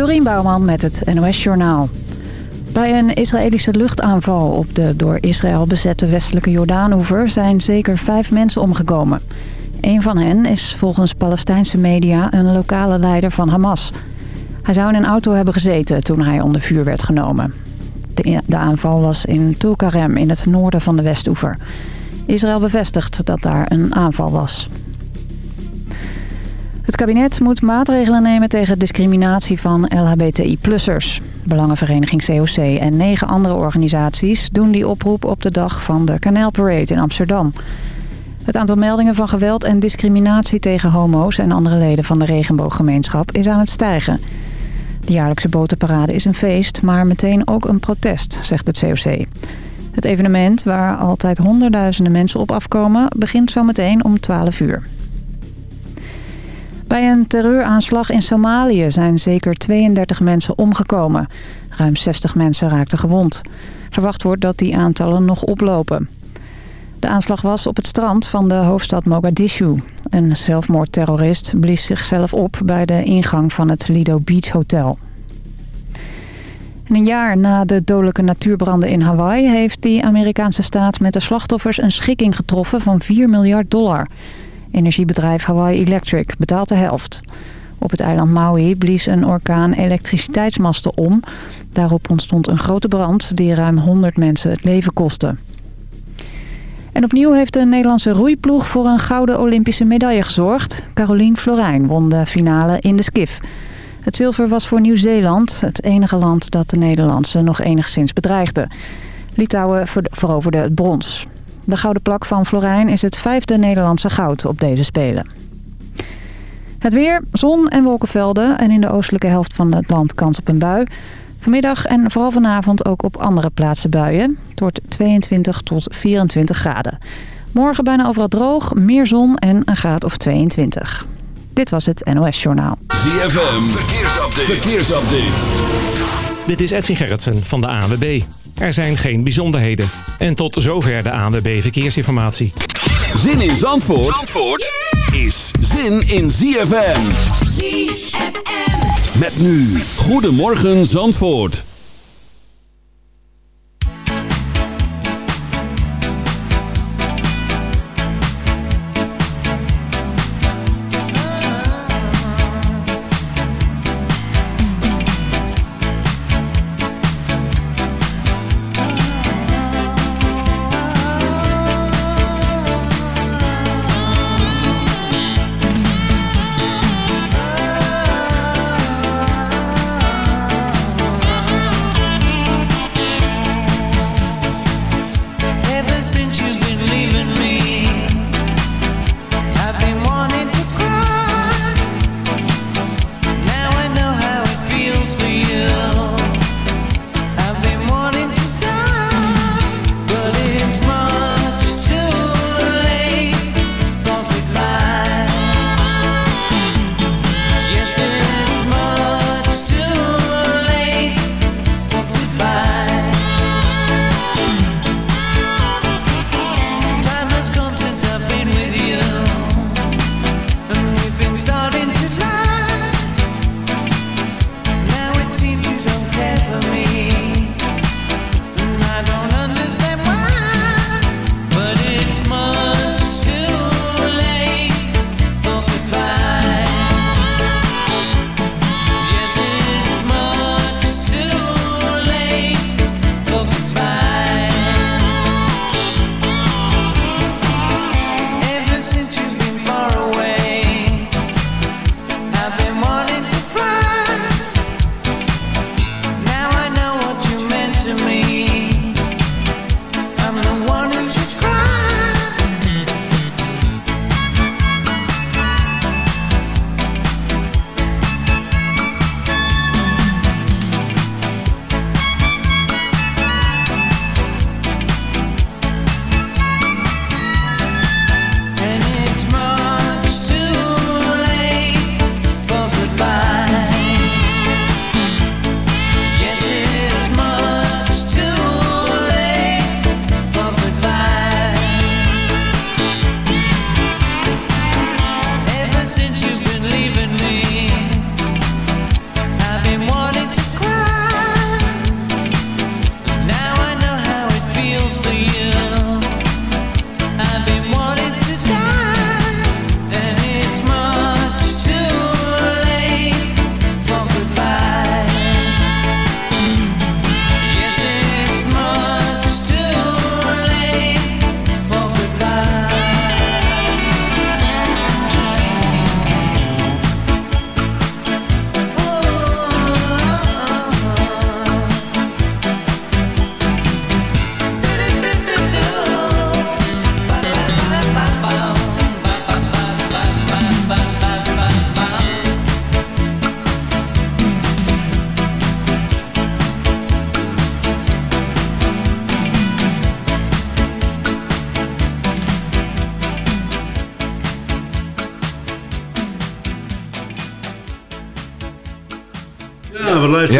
Dorien Bouwman met het NOS Journaal. Bij een Israëlische luchtaanval op de door Israël bezette westelijke Jordaanoever... zijn zeker vijf mensen omgekomen. Een van hen is volgens Palestijnse media een lokale leider van Hamas. Hij zou in een auto hebben gezeten toen hij onder vuur werd genomen. De, de aanval was in Tulkarem in het noorden van de Westoever. Israël bevestigt dat daar een aanval was. Het kabinet moet maatregelen nemen tegen discriminatie van LHBTI-plussers. Belangenvereniging COC en negen andere organisaties doen die oproep op de dag van de Kanaalparade in Amsterdam. Het aantal meldingen van geweld en discriminatie tegen homo's en andere leden van de regenbooggemeenschap is aan het stijgen. De jaarlijkse botenparade is een feest, maar meteen ook een protest, zegt het COC. Het evenement, waar altijd honderdduizenden mensen op afkomen, begint zometeen om 12 uur. Bij een terreuraanslag in Somalië zijn zeker 32 mensen omgekomen. Ruim 60 mensen raakten gewond. Verwacht wordt dat die aantallen nog oplopen. De aanslag was op het strand van de hoofdstad Mogadishu. Een zelfmoordterrorist blies zichzelf op bij de ingang van het Lido Beach Hotel. een jaar na de dodelijke natuurbranden in Hawaii... heeft die Amerikaanse staat met de slachtoffers een schikking getroffen van 4 miljard dollar... Energiebedrijf Hawaii Electric betaalt de helft. Op het eiland Maui blies een orkaan elektriciteitsmasten om. Daarop ontstond een grote brand die ruim 100 mensen het leven kostte. En opnieuw heeft de Nederlandse roeiploeg voor een gouden Olympische medaille gezorgd. Carolien Florijn won de finale in de skif. Het zilver was voor Nieuw-Zeeland, het enige land dat de Nederlandse nog enigszins bedreigde. Litouwen veroverde het brons. De gouden plak van Florijn is het vijfde Nederlandse goud op deze Spelen. Het weer, zon en wolkenvelden en in de oostelijke helft van het land kans op een bui. Vanmiddag en vooral vanavond ook op andere plaatsen buien. Het wordt 22 tot 24 graden. Morgen bijna overal droog, meer zon en een graad of 22. Dit was het NOS Journaal. ZFM, verkeersupdate. verkeersupdate. Dit is Edwin Gerritsen van de ANWB. Er zijn geen bijzonderheden. En tot zover de ANWB Verkeersinformatie. Zin in Zandvoort, Zandvoort is zin in ZFM. ZFM. Met nu, Goedemorgen Zandvoort.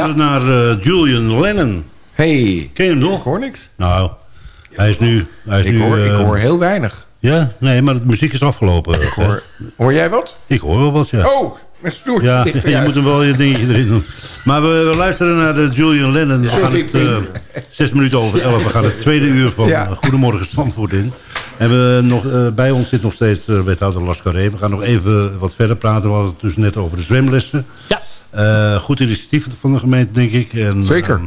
Luisteren Ja. naar eh, Julian Lennon. Hey, Ken je hem ik nog? hoor niks. Nou, hij is nu... Hij is Ik nu hoor, ik eh, hoor heel weinig. Ja, nee, maar de muziek is afgelopen. Ik hoor, hoor jij wat? Ik hoor wel wat, ja. Oh, mijn stoel. Ja, je moet hem wel je dingetje erin doen. Maar we, we luisteren naar de Julian Lennon. We gaan het eh, zes minuten over elf. We gaan het tweede uur van Ja. eh, Goedemorgen Zandvoort in. En we nog, eh, bij ons zit nog steeds uh, wethouder Las Carré. We gaan nog even wat verder praten. We hadden het dus net over de zwemlessen. Ja. Eh, goed initiatief van de gemeente, denk ik. En, Zeker.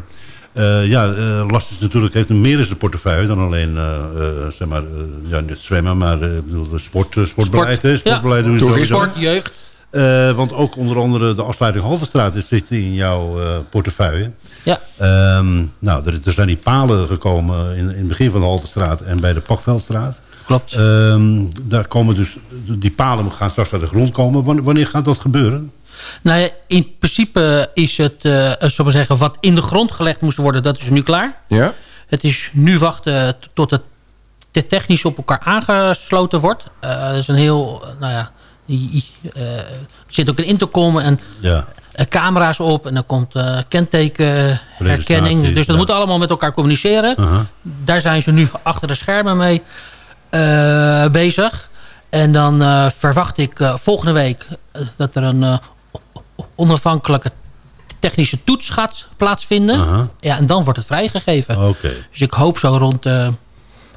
eh, eh, ja, eh Last is natuurlijk, heeft een meer in zijn portefeuille dan alleen eh, eh, zeg maar, ja, niet zwemmen, maar bedoel, de sport, sportbeleid. Ja. Sportbeleid doe je Toerisme. sowieso. Sport, jeugd. Eh, want ook onder andere de afsluiting Halterstraat is- zit in jouw eh, portefeuille. Ja. Ehm, nou, er, er zijn die palen gekomen in, in het begin van de Halterstraat en bij de Pakveldstraat. Klopt. Ehm, daar komen dus, die palen gaan straks uit de grond komen. Wanneer gaat dat gebeuren? Nou ja, in principe is het, eh zullen we zeggen, wat in de grond gelegd moest worden, dat is nu klaar. Ja? Het is nu wachten tot het te technisch op elkaar aangesloten wordt. Eh dat is een heel, eh, nou ja, i- eh, er zit ook een intercom en Ja, eh, camera's op. En dan komt eh kentekenherkenning. Dus dat ja. moet allemaal met elkaar communiceren. aha. Daar zijn ze nu achter de schermen mee eh, bezig. En dan eh, verwacht ik eh, volgende week eh, dat er een eh, onafhankelijke technische toets gaat plaatsvinden. Ja, en dan wordt het vrijgegeven. Dus ik hoop zo rond eh,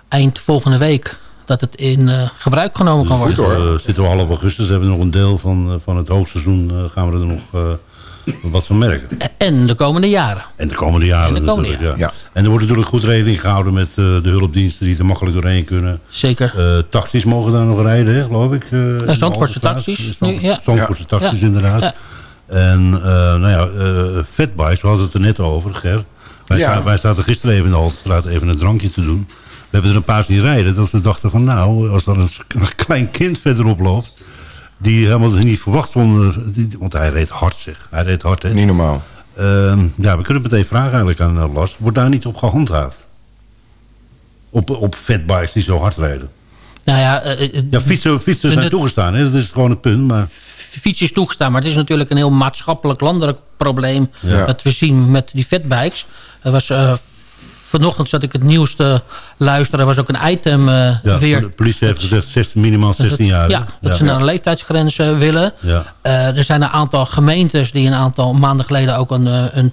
eind volgende week dat het in eh, gebruik genomen kan Dus worden. Goed, hoor. eh, zitten we half augustus, hebben we nog een deel van, van het hoogseizoen, gaan we er nog wat van merken. En de komende jaren. En de komende jaren En de komende natuurlijk, jaren. ja. En er wordt natuurlijk goed rekening gehouden met de hulpdiensten die er makkelijk doorheen kunnen. Zeker. Eh taxis mogen daar nog rijden, hè, geloof ik. de Zandvoortse taxis nu, ja. Zandvoortse taxis, Ja. inderdaad. En eh, nou ja, eh fatbikes, we hadden het er net over, Ger. Wij, Ja. sta- wij zaten gisteren even in de Haltestraat even een drankje te doen. We hebben er een paar zien rijden. Dat we dachten van nou, als er een, klein kind verderop loopt... die helemaal niet verwacht zonder... die- want hij reed hard, zeg. Hij reed hard, hè. Niet normaal. Ehm, ja, we kunnen meteen vragen eigenlijk aan uh, Lars. Wordt daar niet op gehandhaafd? Op, op fatbikes die zo hard rijden. Nou ja, eh, eh, Ja, fietsen, fietsen zijn toegestaan, hè? dat is gewoon het punt. Maar fiets is toegestaan. Maar het is natuurlijk een heel maatschappelijk landelijk probleem. Ja. Dat we zien met die fatbikes. Er was, eh, vanochtend zat ik het nieuws te luisteren. Er was ook een item eh, ja, weer. de politie heeft gezegd 16, minimaal 16 jaar. Ja, dat ze naar een leeftijdsgrens eh, willen. Ja. Er zijn een aantal gemeentes die een aantal maanden geleden ook een, een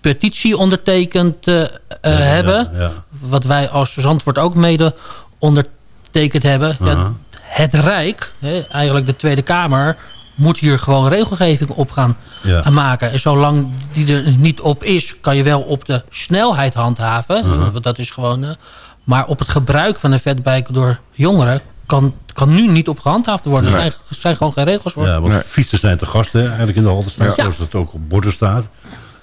petitie ondertekend hebben. Wat wij als Zandvoort ook mede ondertekend hebben. Het Rijk, hè, eigenlijk de Tweede Kamer, moet hier gewoon regelgeving op gaan Ja. eh, maken. En zolang die er niet op is, kan je wel op de snelheid handhaven. Want dat is gewoon... eh, maar op het gebruik van een fatbike door jongeren kan, kan nu niet op gehandhaafd worden. Er zijn, er zijn gewoon geen regels voor. Ja, want Nee. fietsers zijn te gast hè, eigenlijk in de Haltestraat, Ja. zoals dat ook op borden staat.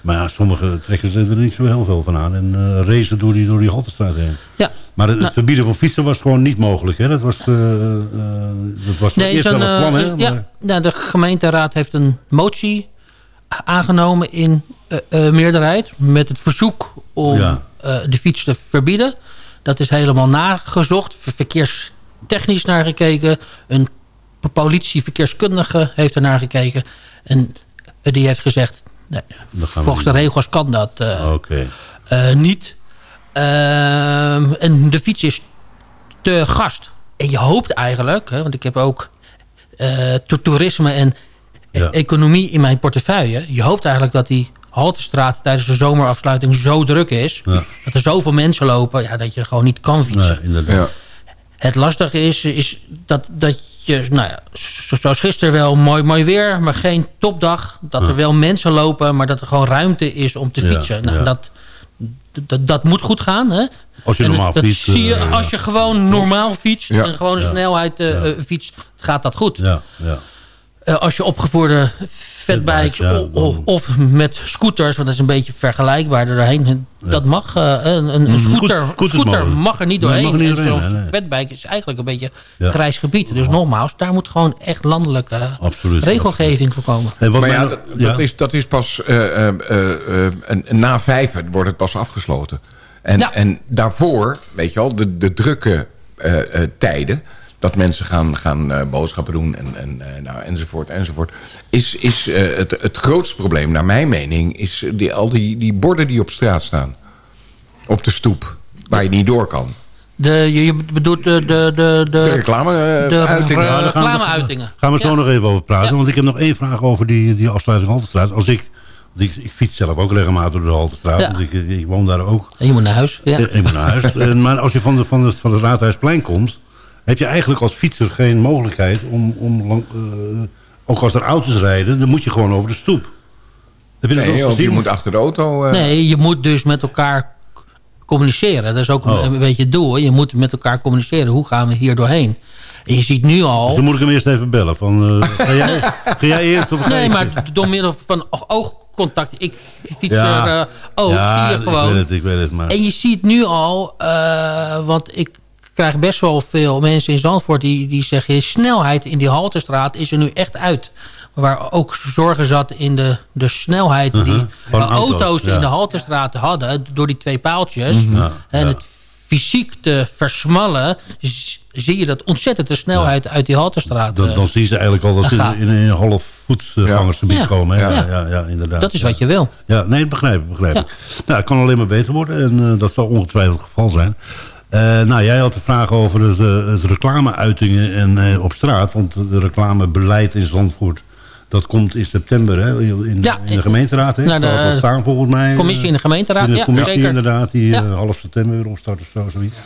Maar ja, sommigen trekken ze er niet zo heel veel van aan. En racen door die, door die Haltestraat heen. Ja. Maar het, het Nou. verbieden van fietsen was gewoon niet mogelijk. Hè? Dat was, eh, dat was Nee, eerst wel een plan. Hè? ja, Maar- nou, de gemeenteraad heeft een motie aangenomen in meerderheid... met het verzoek om Ja. de fiets te verbieden. Dat is helemaal nagezocht, ver- verkeerstechnisch naar gekeken. Een politie verkeerskundige heeft er naar gekeken. En die heeft gezegd... Nee, volgens de regels kan dat eh, Oké. eh, niet. Ehm, en de fiets is te gast. En je hoopt eigenlijk, hè, want ik heb ook eh, to- toerisme en Ja. economie in mijn portefeuille. Je hoopt eigenlijk dat die Haltestraat tijdens de zomerafsluiting zo druk is. Ja. Dat er zoveel mensen lopen ja, dat je gewoon niet kan fietsen. Nee, inderdaad. Ja. Het lastige is, is dat, dat je, nou ja, zo- zoals gisteren wel mooi, mooi weer, maar geen topdag. Dat er wel mensen lopen, maar dat er gewoon ruimte is om te fietsen. Nou, dat, dat, dat moet goed gaan. Hè? Als je En normaal dat fietst, zie je eh, als je gewoon normaal fietst Ja. en gewoon een Ja. snelheid eh, fietst, gaat dat goed. Ja, ja. Als je opgevoerde fatbikes ja, o- o- dan- of met scooters, want dat is een beetje vergelijkbaar er doorheen. Dat mag. eh, een, een, een scooter, mag er niet doorheen. niet nee, nee. fatbike is eigenlijk een beetje Ja. grijs gebied. Dus nogmaals, daar moet gewoon echt landelijke Absoluut. regelgeving voor komen. En wat Maar ja, nog- dat, dat is, dat is pas... eh, eh, eh, eh, na vijf wordt het pas afgesloten. En, Ja. en daarvoor, weet je wel, de, de drukke eh, eh, tijden... dat mensen gaan, gaan eh, boodschappen doen en, en, eh, nou, enzovoort, enzovoort. Is, is eh, het, het grootste probleem, naar mijn mening, is die, al die, die borden die op straat staan. Op de stoep, waar je niet door kan. De, je, je bedoelt de, de, de, De de, reclame de uitingen. re- daar gaan we- reclameuitingen. Gaan we zo Ja. nog even over praten. Ja. Want ik heb nog één vraag over die, die afsluiting Haltestraat. Als ik, want ik, ik fiets zelf ook regelmatig door de Haltestraat. Ja. Want ik, ik woon daar ook. En je moet naar huis. Ja. Ik moet naar huis. En, maar als je van de, van, de, van het Raadhuisplein komt... heb je eigenlijk als fietser geen mogelijkheid om... om lang, eh, ook als er auto's rijden, dan moet je gewoon over de stoep. Heb je dat Nee, of je moet achter de auto... eh, Nee, je moet dus met elkaar communiceren. Dat is ook Oh. een beetje het doel. Je moet met elkaar communiceren. Hoe gaan we hier doorheen? En je ziet nu Dus al... dan moet ik hem eerst even bellen. Van, eh, ga, jij, ga jij eerst of ga Nee, maar door middel van oogcontact. Ik fiets Ja. er ook, ja, zie je gewoon. ik weet het, ik weet het. Maar... En je ziet nu al, eh, want ik krijg best wel veel mensen in Zandvoort die, die zeggen... snelheid in die Haltestraat is er nu echt uit. Waar ook zorgen zat in de, de snelheid die. Van de auto's, auto's, ja. Mhm. in de Haltestraat hadden... door die twee paaltjes. Ja, En het fysiek te versmallen... zie je dat ontzettend de snelheid uit die Haltestraat. Dan, eh, dan zien ze eigenlijk al dat ze in, in een half voetgangersgebied Ja. komen. Ja. Ja. Ja, inderdaad. dat is wat je wil. Ja, nee, begrijp ik. Begrijp ik. Nou, het kan alleen maar beter worden. En eh, dat zal ongetwijfeld het geval zijn. Eh, nou, jij had de vraag over het, eh, het reclameuitingen en, eh, op straat. Want de reclamebeleid in Zandvoort... dat komt in september hè, in, Ja, in de gemeenteraad. Hè? naar de Dat zal staan volgens mij. Commissie in de gemeenteraad, In de ja, commissie zeker. inderdaad, die Ja. half september weer opstart of zo, zoiets.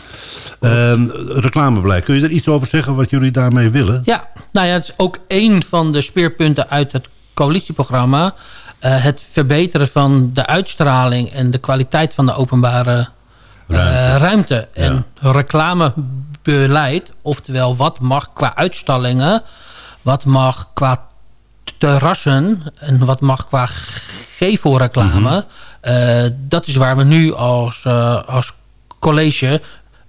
Ehm, reclamebeleid. Kun je er iets over zeggen wat jullie daarmee willen? Ja, nou ja, het is ook één van de speerpunten uit het coalitieprogramma. Het verbeteren van de uitstraling en de kwaliteit van de openbare Ruimte. ruimte. En reclamebeleid, oftewel wat mag qua uitstallingen, wat mag qua terrassen en wat mag qua gevelreclame. Eh, dat is waar we nu als, eh, als college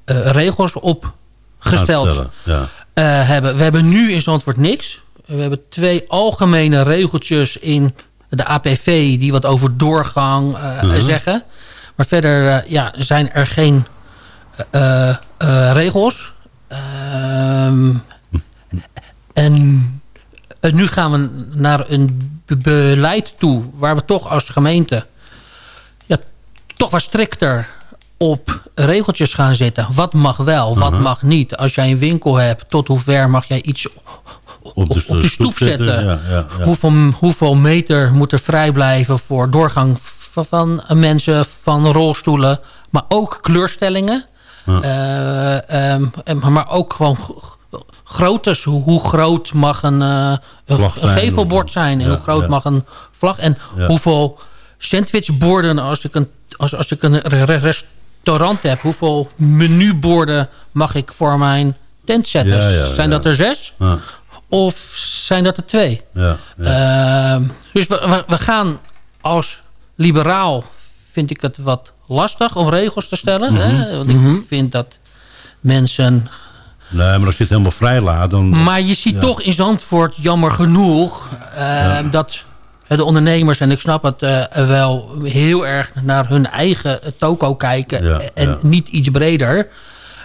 eh, regels op gesteld Ja. eh, hebben. We hebben nu in Zandvoort niks. We hebben twee algemene regeltjes in de APV... die wat over doorgang eh, Mhm. zeggen. Maar verder eh, ja, zijn er geen eh, eh, regels. Ehm, en nu gaan we naar een be- beleid toe... waar we toch als gemeente... Ja, toch wat strikter op regeltjes gaan zitten. Wat mag wel, wat mag niet. Als jij een winkel hebt, tot hoe ver mag jij iets op de, stoep stoep zetten, zetten. ja, ja, ja. Hoeveel, hoeveel meter moet er vrij blijven voor doorgang van, van mensen, van rolstoelen. Maar ook kleurstellingen. Ja. Eh, ehm, en- maar ook gewoon groottes. Hoe, hoe groot mag een, eh, een, gevelbord zijn? En Ja, hoe groot mag een vlag? En hoeveel sandwichborden als ik een, als, als ik een re- re- restaurant heb. Hoeveel menuborden mag ik voor mijn tent zetten? Ja, ja, zijn ja. dat er zes? Of zijn dat er twee? Ehm, dus we, we, we gaan als liberaal, vind ik het wat lastig om regels te stellen. Mhm. hè? Want ik vind dat mensen... Nee, maar als je het helemaal vrij laat, dan... Maar je ziet Ja. toch in Zandvoort, jammer genoeg... ehm, dat de ondernemers, en ik snap het eh, wel... heel erg naar hun eigen toko kijken. Ja, en niet iets breder.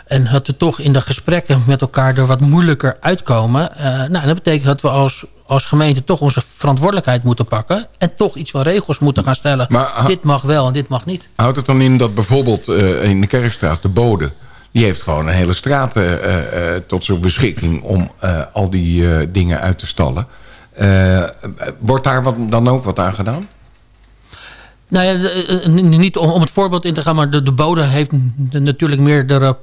En dat we toch in de gesprekken met elkaar er wat moeilijker uitkomen. Eh, nou, dat betekent dat we als, als gemeente toch onze verantwoordelijkheid moeten pakken. En toch iets van regels moeten gaan stellen. Maar dit mag wel en dit mag niet. Houdt het dan in dat bijvoorbeeld eh, in de Kerkstraat, de bode... die heeft gewoon een hele straat eh, tot zijn beschikking... om al die dingen uit te stallen. Wordt daar wat, dan ook wat aan gedaan? Nou ja, de- niet om, om het voorbeeld in te gaan, maar de, de bode heeft natuurlijk meerdere p-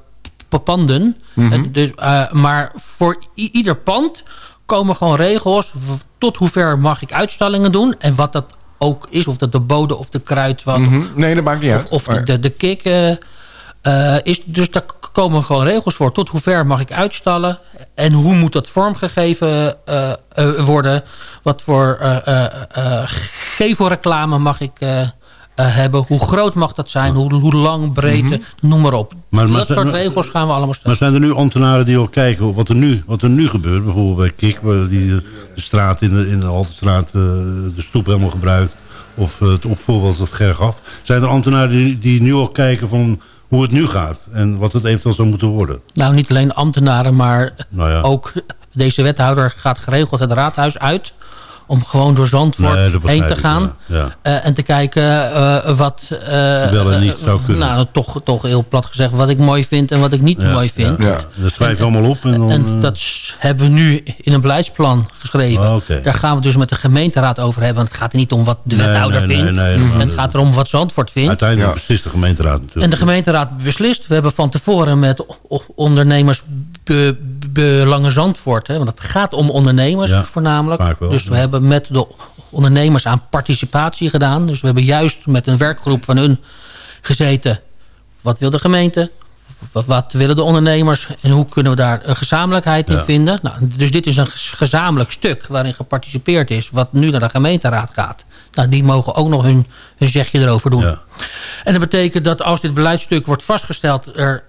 panden. Mhm. Eh, dus, eh, maar voor ieder pand komen gewoon regels. Tot hoever mag ik uitstallingen doen. En wat dat ook is, of dat de bode of de kruidvat Mhm. Nee, dat maakt niet uit. of Maar- de, de kick eh, is. Dus daar komen gewoon regels voor. Tot hoever mag ik uitstallen? En hoe moet dat vormgegeven worden? Wat voor gevelreclame mag ik eh, hebben? Hoe groot mag dat zijn? Hoe, hoe lang, breedte? Noem maar op. Maar- maar- dat soort maar- regels gaan we allemaal Maar stellen. zijn er nu ambtenaren die al kijken wat er nu, wat er nu gebeurt? Bijvoorbeeld bij Kik, waar die eh, de straat in de, in de Haltestraat eh, de stoep helemaal gebruikt. Of het opvoorbeeld wat Gerg af. Zijn er ambtenaren die, die nu al kijken van hoe het nu gaat. En wat het eventueel zou moeten worden. Nou, niet alleen ambtenaren, maar Nou ja. ook deze wethouder gaat geregeld het raadhuis uit om gewoon door Zandvoort Nee, heen te gaan. ja. Eh, en te kijken eh, wat... eh, Wel en niet zou kunnen. Nou, toch, toch heel plat gezegd wat ik mooi vind en wat ik niet Ja, mooi vind. Ja. Ja. Dat schrijf je allemaal op. En, dan, En dat hebben we nu in een beleidsplan geschreven. Oh, oké. Daar gaan we dus met de gemeenteraad over hebben. Want het gaat er niet om wat de Nee, wethouder nee, vindt. nee, het gaat erom wat Zandvoort vindt. Uiteindelijk Ja. beslist de gemeenteraad natuurlijk. En de gemeenteraad beslist. We hebben van tevoren met ondernemers be- belangen Zandvoort. Hè, want het gaat om ondernemers Ja, voornamelijk. wel, dus we ja. hebben met de ondernemers aan participatie gedaan. Dus we hebben juist met een werkgroep van hun gezeten. Wat wil de gemeente? Wat, willen de ondernemers? En hoe kunnen we daar een gezamenlijkheid in Ja. vinden? Nou, dus dit is een gezamenlijk stuk waarin geparticipeerd is. Wat nu naar de gemeenteraad gaat. Nou, die mogen ook nog hun, hun zegje erover doen. Ja. En dat betekent dat als dit beleidstuk wordt vastgesteld... er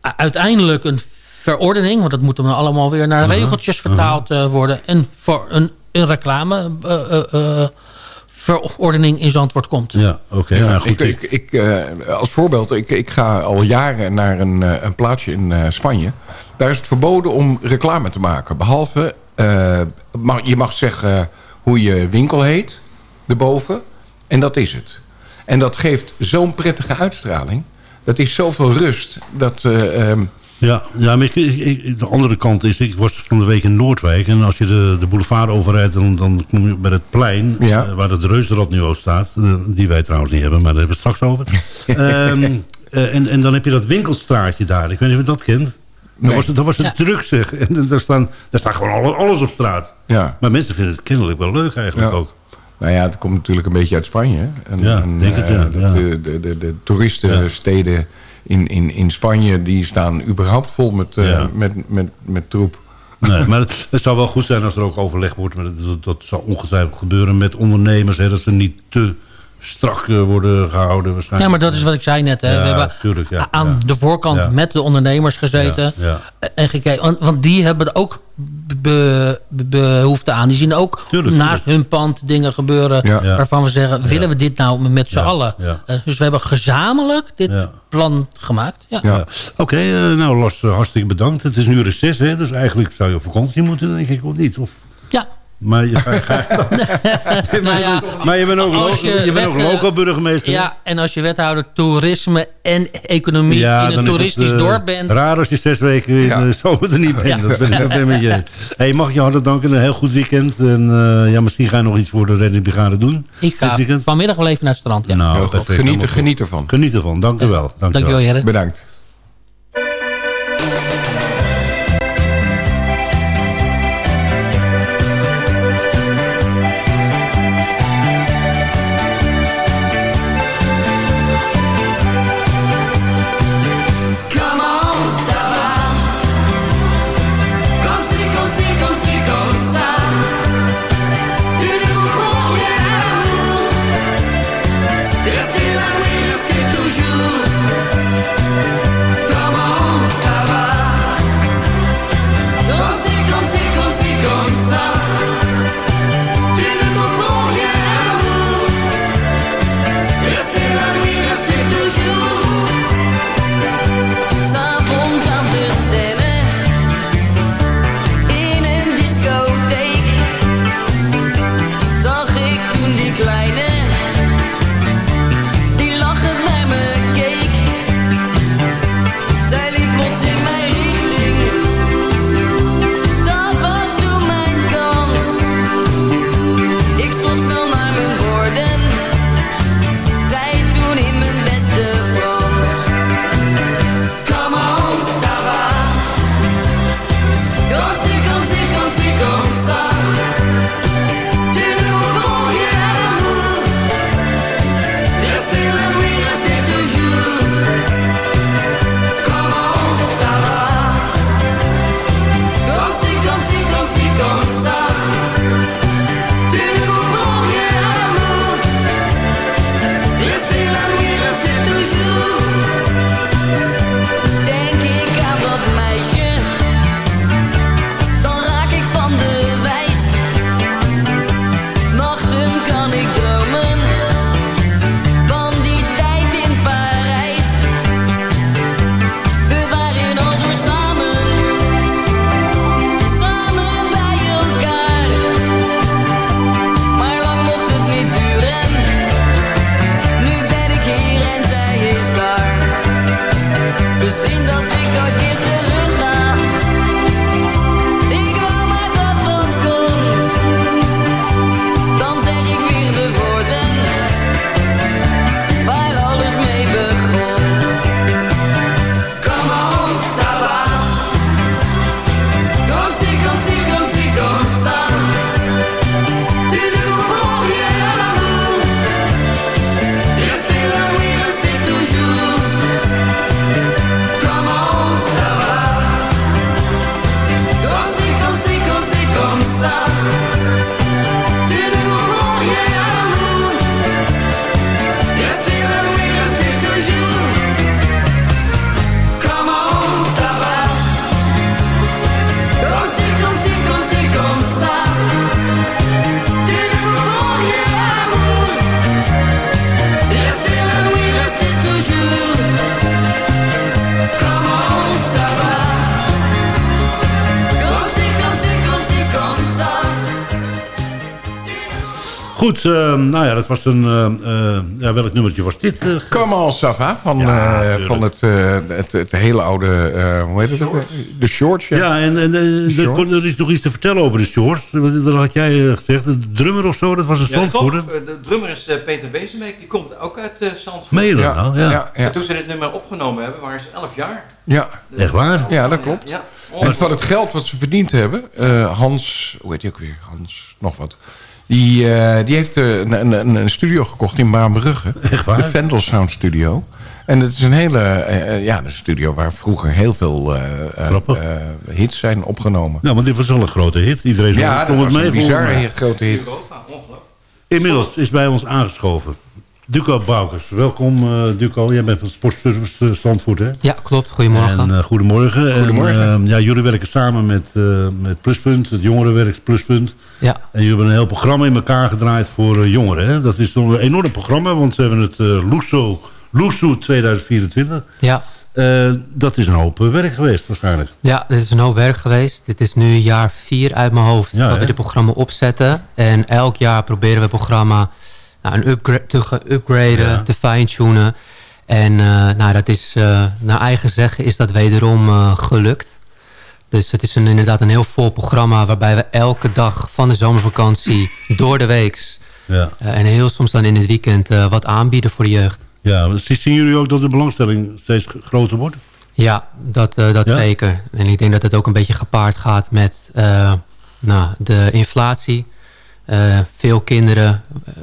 uiteindelijk een verordening... want dat moet dan allemaal weer naar regeltjes vertaald eh, worden... en voor een, een reclame... eh, eh, eh, verordening in Zandvoort komt. Ja, oké. Ja, nou goed. ik, ik, ik, eh, als voorbeeld, ik, ik ga al jaren naar een, eh, een plaatsje in eh, Spanje. Daar is het verboden om reclame te maken. Behalve, eh, mag, je mag zeggen hoe je winkel heet, erboven. En dat is het. En dat geeft zo'n prettige uitstraling. Dat is zoveel rust. Dat, eh, ehm, Ja, ja maar ik, ik- ik- de andere kant is, ik was van de week in Noordwijk... en als je de, de boulevard overrijdt, dan, dan kom je bij het plein... Ja. eh, waar het reuzenrad nu ook staat. eh, die wij trouwens niet hebben, maar daar hebben we het straks over. Ehm, eh, en, en dan heb je dat winkelstraatje daar. Ik weet niet of je dat kent. Dat was, het- dat was het Ja. druk, zeg. En daar, staan, daar staat gewoon alles, alles op straat. ja. Maar mensen vinden het kennelijk wel leuk eigenlijk Ja. ook. Nou ja, het komt natuurlijk een beetje uit Spanje. En, Ja, en, denk het, ja, de, ja. De, de, de, de toeristensteden in, in, in Spanje... die staan überhaupt vol met, eh, Ja. met, met, met troep. Nee, maar het, het zou wel goed zijn als er ook overleg wordt. Maar dat, dat zal ongetwijfeld gebeuren met ondernemers. Hè, dat ze niet te strak eh, worden gehouden Ja, waarschijnlijk. maar dat is wat ik zei net. Hè. Ja, we hebben tuurlijk, ja, aan ja. de voorkant Ja. met de ondernemers gezeten. Ja, En gekeken. Want, want die hebben ook be- be- behoefte aan. Die zien ook Tuurlijk, naast tuurlijk. hun pand dingen gebeuren... Ja. Waarvan we zeggen, willen we dit nou met z'n Ja, allen? ja. Eh, dus we hebben gezamenlijk dit Ja. plan gemaakt. Ja. Oké, eh, nou Lars, eh, hartstikke bedankt. Het is nu reces, hè, dus eigenlijk zou je op vakantie moeten, denk ik, of niet? Of. maar, je, Nou ja, maar je bent ook, lo- je je bent ook burgemeester. ja, en als je wethouder toerisme en economie Ja, in een het, toeristisch eh, dorp bent... Raar als je zes weken in Ja. de zomer er niet bent. Ja. Dat ben ik ben met je eens. Hey, mag ik je hartelijk danken. Een heel goed weekend. En eh, ja, misschien ga je nog iets voor de reddingsbrigade doen. ik ga vanmiddag wel even naar het strand. Ja. Nou. Geniet, geniet ervan. Geniet ervan. Dank u wel. Dank u wel. Dankjewel, heren. Bedankt. Goed, eh, nou ja, dat was een... eh, eh, ja, welk nummertje was dit? eh? Come on, van, Ja, eh, van het, eh, het, het hele oude, eh, hoe heet het ook? weer? De Shorts, ja. Ja, en, en er, Shorts? kon- er is nog iets te vertellen over de shorts. Wat- Dat had jij gezegd. De drummer of zo, dat was een Ja. De drummer is eh, Peter Wezenbeek. Die komt ook uit eh Zandvoort. Ja, nou, ja, ja. ja, En toen ze dit nummer opgenomen hebben, waren ze 11 jaar. ja. Echt waar? Ja, dat klopt. Ja, En van het geld wat ze verdiend hebben, eh, Hans, hoe heet hij ook weer? Hans, nog wat. Die, eh, die heeft eh, een, een, een studio gekocht in Baanbrugge. Echt waar? De Vendel Sound Studio. En het is een hele eh, ja, een studio waar vroeger heel veel eh, eh, eh, hits zijn opgenomen. Nou, want dit was wel een grote hit. Iedereen Ja, kon dat het was mee een volgens mij. bizarre grote hit. Inmiddels is bij ons aangeschoven. Duco Boukers. Welkom eh, Duco. Jij bent van Sportservice Zandvoort, hè? Ja, klopt. Goedemorgen. En, goedemorgen. Goedemorgen. En, eh, ja, jullie werken samen met, eh, met Pluspunt, het jongerenwerk Pluspunt. Ja, En jullie hebben een heel programma in elkaar gedraaid voor eh, jongeren. Hè? Dat is een enorm programma, want we hebben het uh, Luso, Luso 2024. ja. Eh, dat is een hoop eh, werk geweest waarschijnlijk. ja, dit is een hoop werk geweest. Dit is nu jaar vier uit mijn hoofd Ja, dat we dit programma opzetten. En elk jaar proberen we het programma nou, een upgra- te upgraden, Ja. te fine-tunen. En eh, nou, dat is, eh, naar eigen zeggen is dat wederom eh, gelukt. Dus het is een, inderdaad een heel vol programma... waarbij we elke dag van de zomervakantie door de weeks... Ja. eh, en heel soms dan in het weekend eh, wat aanbieden voor de jeugd. Ja, zien jullie ook dat de belangstelling steeds groter wordt? Ja, dat, eh, dat Ja? zeker. En ik denk dat het ook een beetje gepaard gaat met nou, de inflatie. Veel kinderen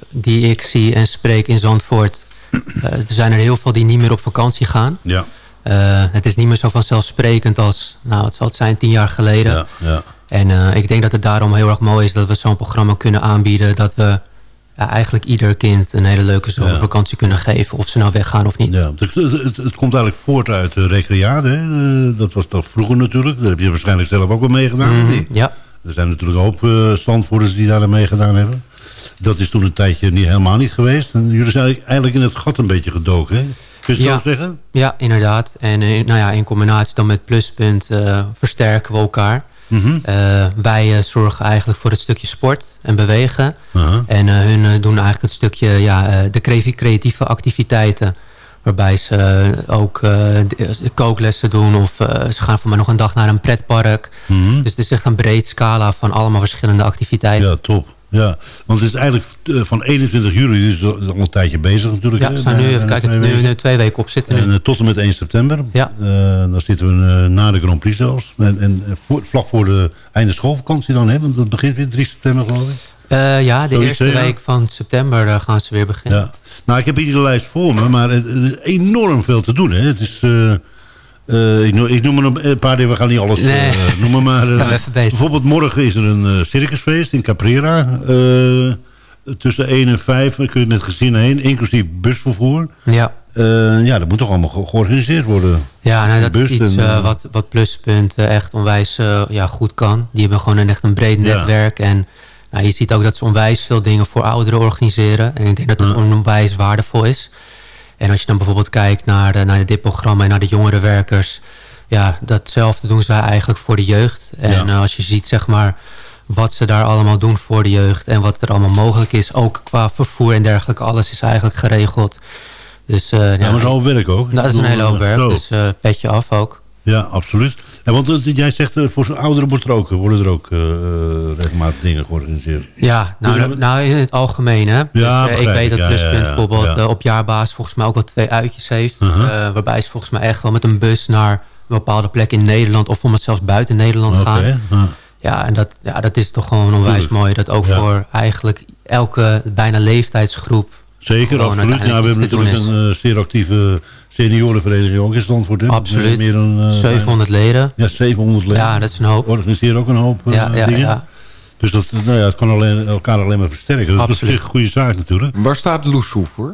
die ik zie en spreek in Zandvoort... er zijn er heel veel die niet meer op vakantie gaan. Ja. Eh, het is niet meer zo vanzelfsprekend als, nou, het zal het zijn, tien jaar geleden. Ja, ja. En eh, ik denk dat het daarom heel erg mooi is dat we zo'n programma kunnen aanbieden... dat we ja, eigenlijk ieder kind een hele leuke zomervakantie kunnen geven... of ze nou weggaan of niet. ja. Het, het, komt eigenlijk voort uit de recreade. Hè? Eh, dat was toch vroeger natuurlijk. Daar heb je waarschijnlijk zelf ook wel meegedaan. Mhm? Ja, Er zijn natuurlijk een hoop uh, standvoerders die daar aan meegedaan hebben. Dat is toen een tijdje niet, helemaal niet geweest. En jullie zijn eigenlijk- eigenlijk in het gat een beetje gedoken. Hè? Kun je het Ja. zo zeggen? Ja, inderdaad. En eh, nou ja, in combinatie dan met Pluspunt eh, versterken we elkaar. Mhm. Eh, wij zorgen eigenlijk voor het stukje sport en bewegen. En hun doen eigenlijk het stukje ja, de cre- creatieve activiteiten. Waarbij ze ook kooklessen doen of ze gaan voor mij nog een dag naar een pretpark. Mhm. Dus het is echt een breed scala van allemaal verschillende activiteiten. Ja, top. Ja, want het is eigenlijk eh, van 21 juli, dus al een tijdje bezig natuurlijk. Ja, we zijn nu, even kijken, nu, nu twee weken op zitten. En eh, tot en met 1 september. Ja. Eh, dan zitten we na de Grand Prix zelfs. En, en voor, vlak voor de einde schoolvakantie dan, hè? want dat begint weer 3 september geloof ik. Ja, de eerste ja. week van september gaan ze weer beginnen. Ja. Nou, ik heb hier de lijst voor me, maar het, het is enorm veel te doen. Hè? Het is, eh, eh, ik, noem, ik noem er een paar dingen, we gaan niet alles Nee. eh, noemen. Maar, eh. Bijvoorbeeld morgen is er een eh, circusfeest in Caprera. eh, tussen 1 en 5 kun je met gezinnen heen, inclusief busvervoer. Ja. Eh, ja, dat moet toch allemaal ge- georganiseerd worden. Ja, nou, dat is iets en, eh, eh, wat, wat Pluspunt eh, echt onwijs eh, ja, goed kan. Die hebben gewoon een, echt een breed Ja. netwerk. En nou, je ziet ook dat ze onwijs veel dingen voor ouderen organiseren. En ik denk dat het onwijs waardevol is. En als je dan bijvoorbeeld kijkt naar, de, naar dit programma en naar de jongerenwerkers... ja, datzelfde doen zij eigenlijk voor de jeugd. En Ja. eh, als je ziet, zeg maar, wat ze daar allemaal doen voor de jeugd... en wat er allemaal mogelijk is, ook qua vervoer en dergelijke... alles is eigenlijk geregeld. Dus, eh, Ja, maar dat is al werk ook. nou, dat is een hele hoop werk, zo. dus eh, petje af ook. Ja, absoluut. En want eh, jij zegt, eh, voor zo'n ouderen wordt er ook, worden er ook eh, eh, regelmatig dingen georganiseerd. Ja, nou, Dus nou in het algemeen hè. Dus, Ja, eh, ik weet dat Pluspunt ja, bijvoorbeeld eh, op jaarbasis volgens mij ook wel twee uitjes heeft. Uh-huh. eh, waarbij ze volgens mij echt wel met een bus naar een bepaalde plek in Nederland... of om het zelfs buiten Nederland gaan. ja. Ja, en dat, ja, dat is toch gewoon onwijs mooi. Dat ook voor eigenlijk elke bijna leeftijdsgroep... Zeker, absoluut. Ja, we hebben natuurlijk een eh, zeer actieve seniorenvereniging ook in Stanford. hè? Absoluut. Met Meer dan, eh, 700 leden. Ja, 700 leden. Ja, dat is een hoop. Organiseren ook een hoop eh, Ja, ja, dingen. ja. Dus dat, nou ja, het kan alleen, elkaar alleen maar versterken. Dat is Absoluut. een goede zaak natuurlijk. Waar staat Loesoe voor?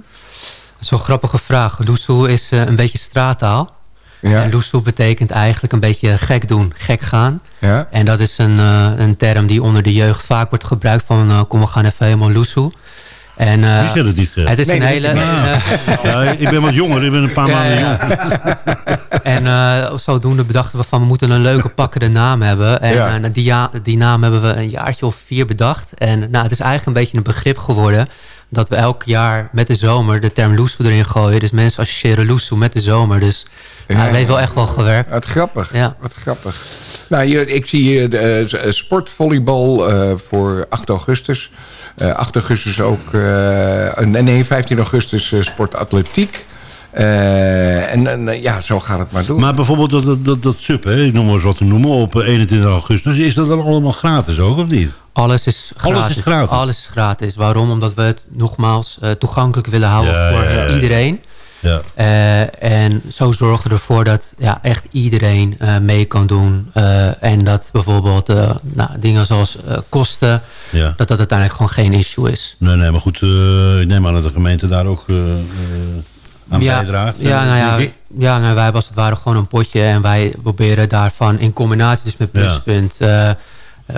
Dat is wel een grappige vraag. Loesoe is eh, een beetje straattaal. Ja. En loesoe betekent eigenlijk een beetje gek doen, gek gaan. Ja. En dat is een, een term die onder de jeugd vaak wordt gebruikt van... eh, kom, we gaan even helemaal loesoe. En, eh, Wie zegt het niet? Gert? het is Nee, een hele... is- eh, Ja, ik ben wat jonger, ik ben een paar Ja, maanden ja. jonger. en eh, zodoende bedachten we van... we moeten een leuke pakkende naam hebben. En Ja. eh, die, ja- die naam hebben we een jaartje of vier bedacht. En nou, het is eigenlijk een beetje een begrip geworden... dat we elk jaar met de zomer de term loesoe erin gooien. Dus mensen associëren loesoe met de zomer. Dus ja, Ja, het heeft wel echt wel gewerkt. Wat grappig. Ja. Wat grappig. Nou, hier, ik zie hier de, eh, sportvolleybal eh, voor 8 augustus. Eh 8 augustus ook... eh, nee, nee, 15 augustus eh, sportatletiek. Eh, en en, eh, ja, zo gaat het maar door. Maar bijvoorbeeld dat, dat, dat, dat sub, hè, ik noem maar eens wat te noemen, op eh, 21 augustus. Is dat dan allemaal gratis ook, of niet? Alles is gratis. Alles is gratis. Alles is gratis. Waarom? Omdat we het nogmaals eh, toegankelijk willen houden Ja, voor ja, ja, eh, ja. iedereen. Ja. Eh, en zo zorgen we ervoor dat ja, echt iedereen eh, mee kan doen. Eh, en dat bijvoorbeeld nou, dingen zoals kosten, Ja. dat dat uiteindelijk gewoon geen issue is. Nee, nee, maar goed, ik neem aan dat de gemeente daar ook aan ja, bijdraagt. Ja, nou ja, ja nou, wij hebben als het ware gewoon een potje. En wij proberen daarvan in combinatie dus met pluspunt...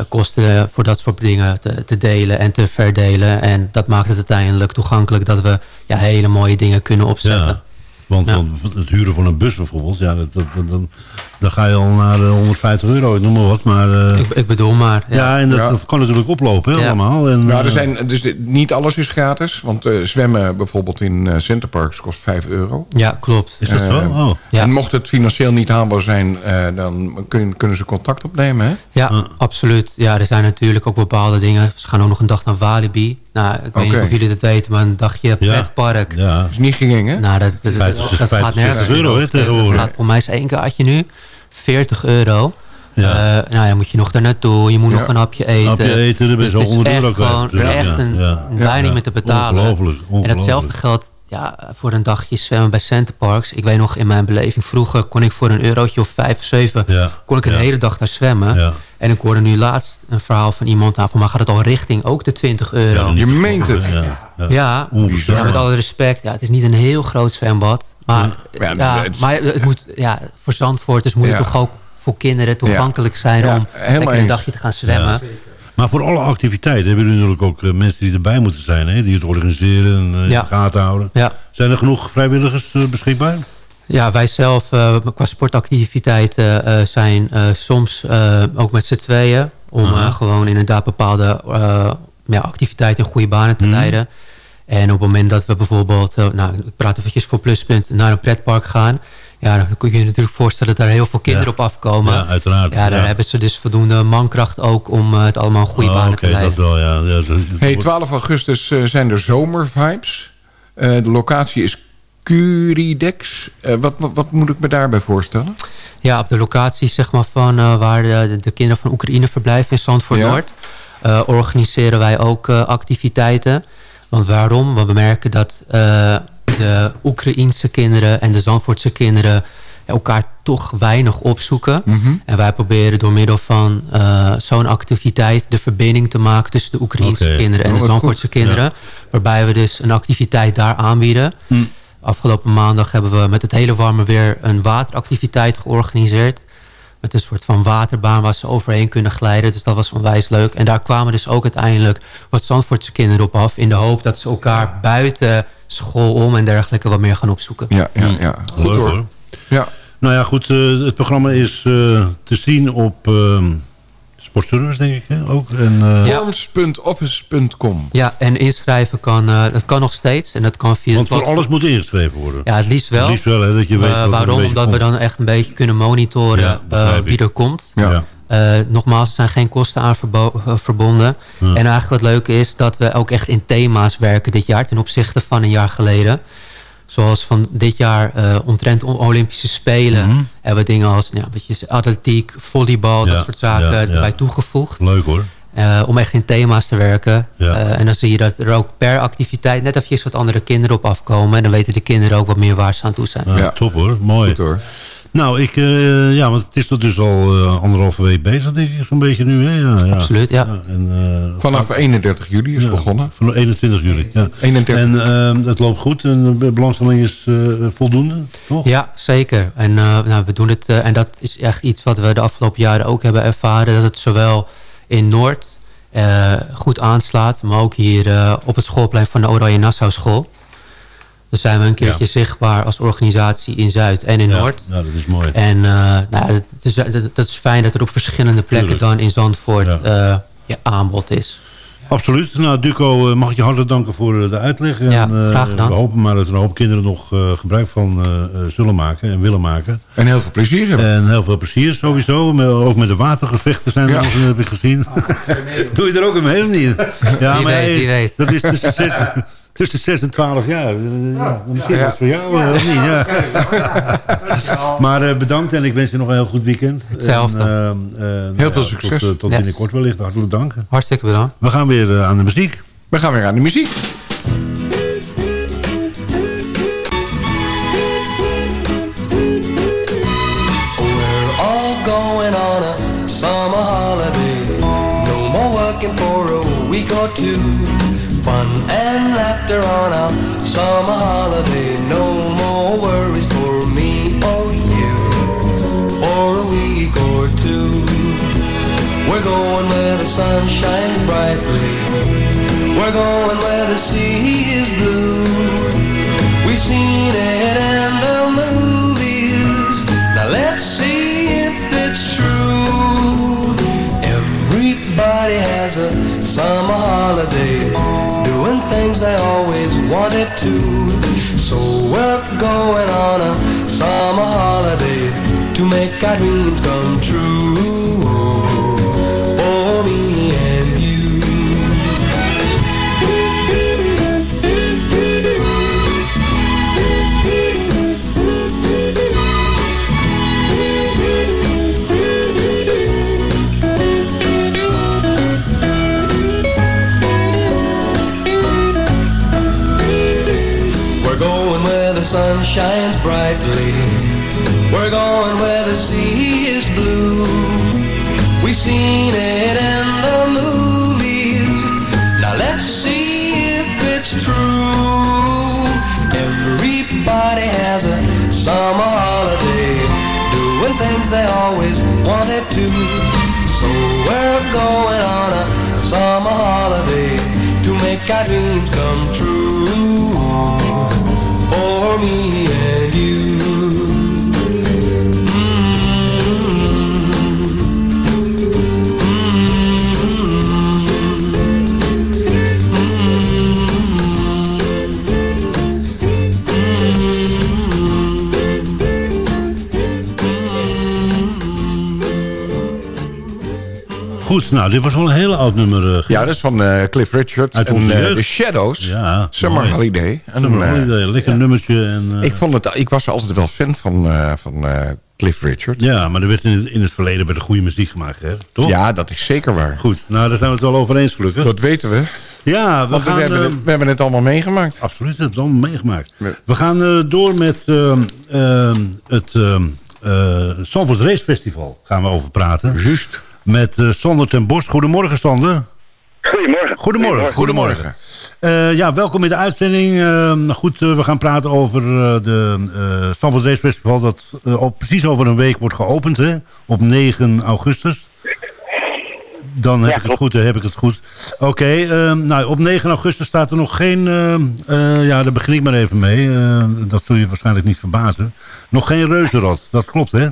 kosten voor dat soort dingen te, te delen en te verdelen. En dat maakt het uiteindelijk toegankelijk dat we ja, hele mooie dingen kunnen opzetten. Want, Ja. want het huren van een bus bijvoorbeeld, ja, dat, dat, dat- dan, dan ga je al naar eh, 150 euro, ik noem maar wat. Maar, eh, Ik, ik bedoel maar. ja. Ja. en dat, Ja. dat kan natuurlijk oplopen, allemaal. En, Nou, er eh, zijn, dus niet alles is gratis. Want eh, zwemmen bijvoorbeeld in eh Centerparks kost 5 euro. ja, klopt. Is dat Eh, zo? Oh. Ja. En mocht het financieel niet haalbaar zijn, eh, dan kun, kunnen ze contact opnemen. Hè? Ja, Ah. absoluut. Ja, er zijn natuurlijk ook bepaalde dingen. Ze gaan ook nog een dag naar Walibi. Nou, ik weet niet of jullie dat weten, maar een dagje pretpark. Ja, Dat is niet gering, hè? Nou, dat, dat, 50, dat gaat 50 nergens euro, hè, tegenwoordig. gaat voor mij is één kaartje nu 40 euro. Ja. Eh, nou, dan moet je nog daar naartoe. Je moet Ja. nog een hapje eten. Hapje eten, dan ben je dus zo is 100 echt euro kwijt gewoon natuurlijk. echt Ja, een, ja. bijna Ja. niet meer te betalen. Ongelooflijk, En hetzelfde geldt ja, voor een dagje zwemmen bij Centerparks. Ik weet nog, in mijn beleving vroeger kon ik voor een eurotje of vijf of zeven... Ja. kon ik een Ja. hele dag daar zwemmen. En ik hoorde nu laatst een verhaal van iemand... Nou, voor mij gaat het al richting ook de 20 euro. Ja, Je meent het. Ja, ja. Ja, met alle respect. Ja, het is niet een heel groot zwembad. Maar, Ja, ja, het is- maar het moet, ja, voor Zandvoorters moet het toch ook voor kinderen toegankelijk zijn... Ja, om lekker een dagje te gaan zwemmen. Ja. Maar voor alle activiteiten hebben jullie natuurlijk ook eh, mensen die erbij moeten zijn. Hè? Die het organiseren en eh, in de gaten houden. Ja. Zijn er genoeg vrijwilligers eh, beschikbaar? Ja, wij zelf eh, qua sportactiviteiten eh, zijn eh, soms eh, ook met z'n tweeën. Om eh, gewoon inderdaad bepaalde eh, ja, activiteiten in goede banen te Mhm. leiden. En op het moment dat we bijvoorbeeld, nou, ik praat eventjes voor Pluspunt, naar een pretpark gaan. Ja, dan kun je je natuurlijk voorstellen dat er heel veel kinderen Ja. op afkomen. Ja, uiteraard. Ja, dan Ja. hebben ze dus voldoende mankracht ook om het allemaal in goede Oh, banen Oké, te leiden. dat wel, ja. ja zo- Hey, 12 augustus eh, zijn er zomervibes. Eh, de locatie is Curidex. Eh, wat, wat, wat moet ik me daarbij voorstellen? Ja, op de locatie zeg maar, van eh, waar de, de kinderen van Oekraïne verblijven in Zandvoort Ja. Noord. eh, organiseren wij ook activiteiten. Want waarom? Want we merken dat de Oekraïense kinderen en de Zandvoortse kinderen elkaar toch weinig opzoeken. Mhm. En wij proberen door middel van zo'n activiteit de verbinding te maken tussen de Oekraïense kinderen en Oh, de Zandvoortse goed. kinderen. Waarbij we dus een activiteit daar aanbieden. Hm. Afgelopen maandag hebben we met het hele warme weer een wateractiviteit georganiseerd. Met een soort van waterbaan waar ze overheen kunnen glijden. Dus dat was onwijs leuk. En daar kwamen dus ook uiteindelijk wat Zandvoortse kinderen op af. In de hoop dat ze elkaar buiten school om en dergelijke wat meer gaan opzoeken. Ja, ja, ja. Goed Leuk hoor. hoor. Ja. Nou ja, goed. eh, het programma is eh, te zien op Sportservice, denk ik. Hè? Ook. En, eh, Ja. Forms.office.com. Ja, en inschrijven kan, eh, dat kan nog steeds. En dat kan via Want voor alles moet ingeschreven worden. Ja, het liefst wel. Het liefst wel, hè, dat je weet Eh, waarom? Omdat we dan echt een beetje kunnen monitoren Ja, wie er komt. Ja. Eh, nogmaals, er zijn geen kosten aan verbo- verbonden. Ja. En eigenlijk wat leuk is dat we ook echt in thema's werken dit jaar... ten opzichte van een jaar geleden. Zoals van dit jaar eh omtrent Olympische Spelen... Mhm. hebben we dingen als nou, wat je zegt, atletiek, volleybal... Ja, dat soort zaken ja, ja. erbij toegevoegd. Leuk hoor. Eh, om echt in thema's te werken. Ja. Eh, en dan zie je dat er ook per activiteit... net eventjes wat andere kinderen op afkomen. En dan weten de kinderen ook wat meer waar ze aan toe zijn. Ja, Ja. Top hoor, mooi. Goed hoor. Nou, ik, eh, ja, want het is er dus al eh, anderhalve week bezig, denk ik, zo'n beetje nu. Hè? Ja, ja. Absoluut, ja. en, eh, Vanaf 31 juli is ja, begonnen. Van 21 juli. Ja. 31. En het loopt goed en de belangstelling is eh, voldoende, toch? Ja, zeker. En eh, nou, we doen het, eh, en dat is echt iets wat we de afgelopen jaren ook hebben ervaren. Dat het zowel in Noord eh, goed aanslaat, maar ook hier eh, op het schoolplein van de Oranje Nassau School. Dan zijn we een keertje zichtbaar als organisatie in Zuid en in Ja, Noord. ja, dat is mooi. En eh, nou, dat, is, dat, dat is fijn dat er op verschillende plekken Tuurlijk. dan in Zandvoort Ja. eh, ja, aanbod is. Absoluut. Nou, Duco, eh, mag ik je hartelijk danken voor de uitleg. En, Ja, eh, graag gedaan. We hopen maar dat er een hoop kinderen nog eh, gebruik van zullen maken en willen maken. En heel veel plezier hebben. En heel veel plezier sowieso. Met- ook met de watergevechten zijn er Ja. nog, heb ik gezien. Doe je er ook in mee of niet? Ja, Wie weet, hey, wie weet. dat is 6, tussen 6 en 12 jaar. Eh, Ja, misschien Ja. wat voor jou, eh, of niet? Ja. maar eh, bedankt en ik wens je nog een heel goed weekend. Hetzelfde. En, Heel veel ja, succes. Tot, tot Yes. binnenkort wellicht. Hartelijk dank. Hartstikke bedankt. We gaan weer aan de muziek. We gaan weer aan de muziek. We're laughter on our summer holiday. No more worries for me or you. For a week or two. We're going where the sun shines brightly. We're going where the sea is blue. We've seen it make our dreams come true. For me and you. We're going where the sun shines brightly. Seen it in the movies. Now let's see if it's true. Everybody has a summer holiday, doing things they always wanted to. So we're going on a summer holiday to make our dreams come true. For me nou, dit was wel een hele oud nummer. eh, Ja, dat is van eh, Cliff Richard Uit en jeugd. The Shadows. Ja, Summer mooi. Holiday. En, Summer Holiday, lekker nummertje. En, ik, vond het, ik was altijd wel fan van, van Cliff Richard. Ja, maar er werd in het, in het verleden werd er goede muziek gemaakt, hè? Toch? Ja, dat is zeker waar. Goed, nou, daar zijn we het wel over eens, gelukkig. Dat weten we. Ja, we Want gaan... we, hebben eh, het, we hebben het allemaal meegemaakt. Absoluut, we hebben het allemaal meegemaakt. We gaan door met ehm, ehm, het ehm Zandvoort Race Festival. Gaan we over praten. Juist. Met eh, Sander ten Bos. Goedemorgen, Sander. Goedemorgen. Goedemorgen. Goedemorgen. Eh, ja, welkom in de uitzending. Eh, goed, we gaan praten over de Race Festival... dat op, precies over een week wordt geopend, hè? Op 9 augustus. Dan heb Ja, ik het goed, dan heb ik het goed. Oké, eh, nou, op 9 augustus staat er nog geen... ja, daar begin ik maar even mee. Dat zul je waarschijnlijk niet verbazen. Nog geen reuzenrad, dat klopt, hè?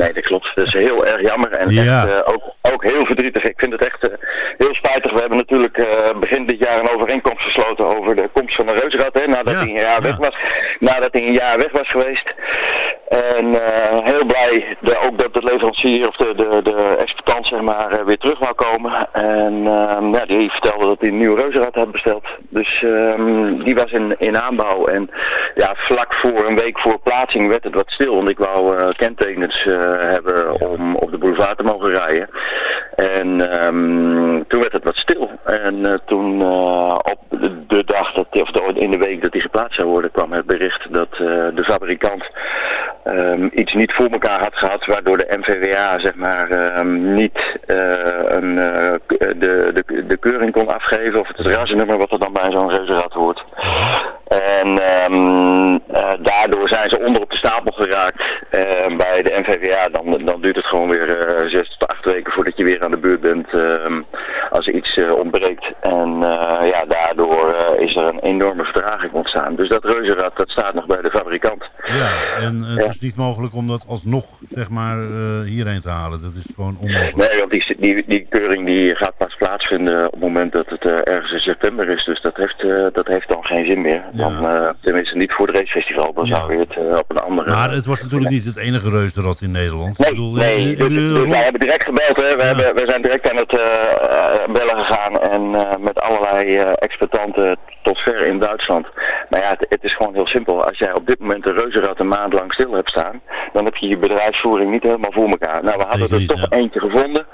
Nee, dat klopt. Dat is heel erg jammer en Ja. echt, eh, ook, ook heel verdrietig. Ik vind het echt eh, heel spijtig. We hebben natuurlijk eh, begin dit jaar een overeenkomst gesloten over de komst van de Reusrad. Hè, nadat Ja, hij een jaar ja. weg was. Nadat hij een jaar weg was geweest. En heel blij de, ook dat de leverancier of de, de, de exploitant zeg maar weer terug wou komen. En ehm, ja, die vertelde dat hij een nieuwe reuzenrad had besteld. Dus ehm, die was in, in aanbouw. En ja, vlak voor een week voor plaatsing werd het wat stil. Want ik wou kentekens hebben om op de boulevard te mogen rijden. En ehm, toen werd het wat stil. En eh, toen eh, op de, dag, dat, of de- in de week dat die geplaatst zou worden, kwam het bericht dat eh, de fabrikant ehm, iets niet voor elkaar had gehad, waardoor de MVWA zeg maar ehm, niet eh, een, eh, de, de, de keuring kon afgeven of het rasennummer wat er dan bij zo'n reuzenrad hoort. En eh, daardoor zijn ze onder op de stapel geraakt eh, bij de NVVA. Dan, dan duurt het gewoon weer eh, zes tot acht weken voordat je weer aan de beurt bent ehm, als er iets eh, ontbreekt. En eh, ja, daardoor is er een enorme vertraging ontstaan. Dus dat reuzenrad, dat staat nog bij de fabrikant. Ja, en het is niet mogelijk om dat alsnog zeg maar, hierheen te halen. Dat is gewoon onmogelijk. Nee, want die, die, die keuring die gaat pas plaatsvinden op het moment dat het ergens in september is. Dus dat heeft, dat heeft dan geen zin meer. Dan, tenminste niet voor het racefestival, dan zou je het op een andere... Maar het was natuurlijk niet het enige reuzenrad in Nederland. Nee, bedoel, nee. Dus, hebben dus wij hebben direct gebeld. Hè. We, hebben, we zijn direct aan het eh, eh, bellen gegaan en eh, met allerlei exploitanten tot ver in Duitsland. Maar ja, het, het is gewoon heel simpel. Als jij op dit moment een reuzenrad een maand lang stil hebt staan, dan heb je je bedrijfsvoering niet helemaal voor elkaar. Nou, we hadden er toch eentje gevonden.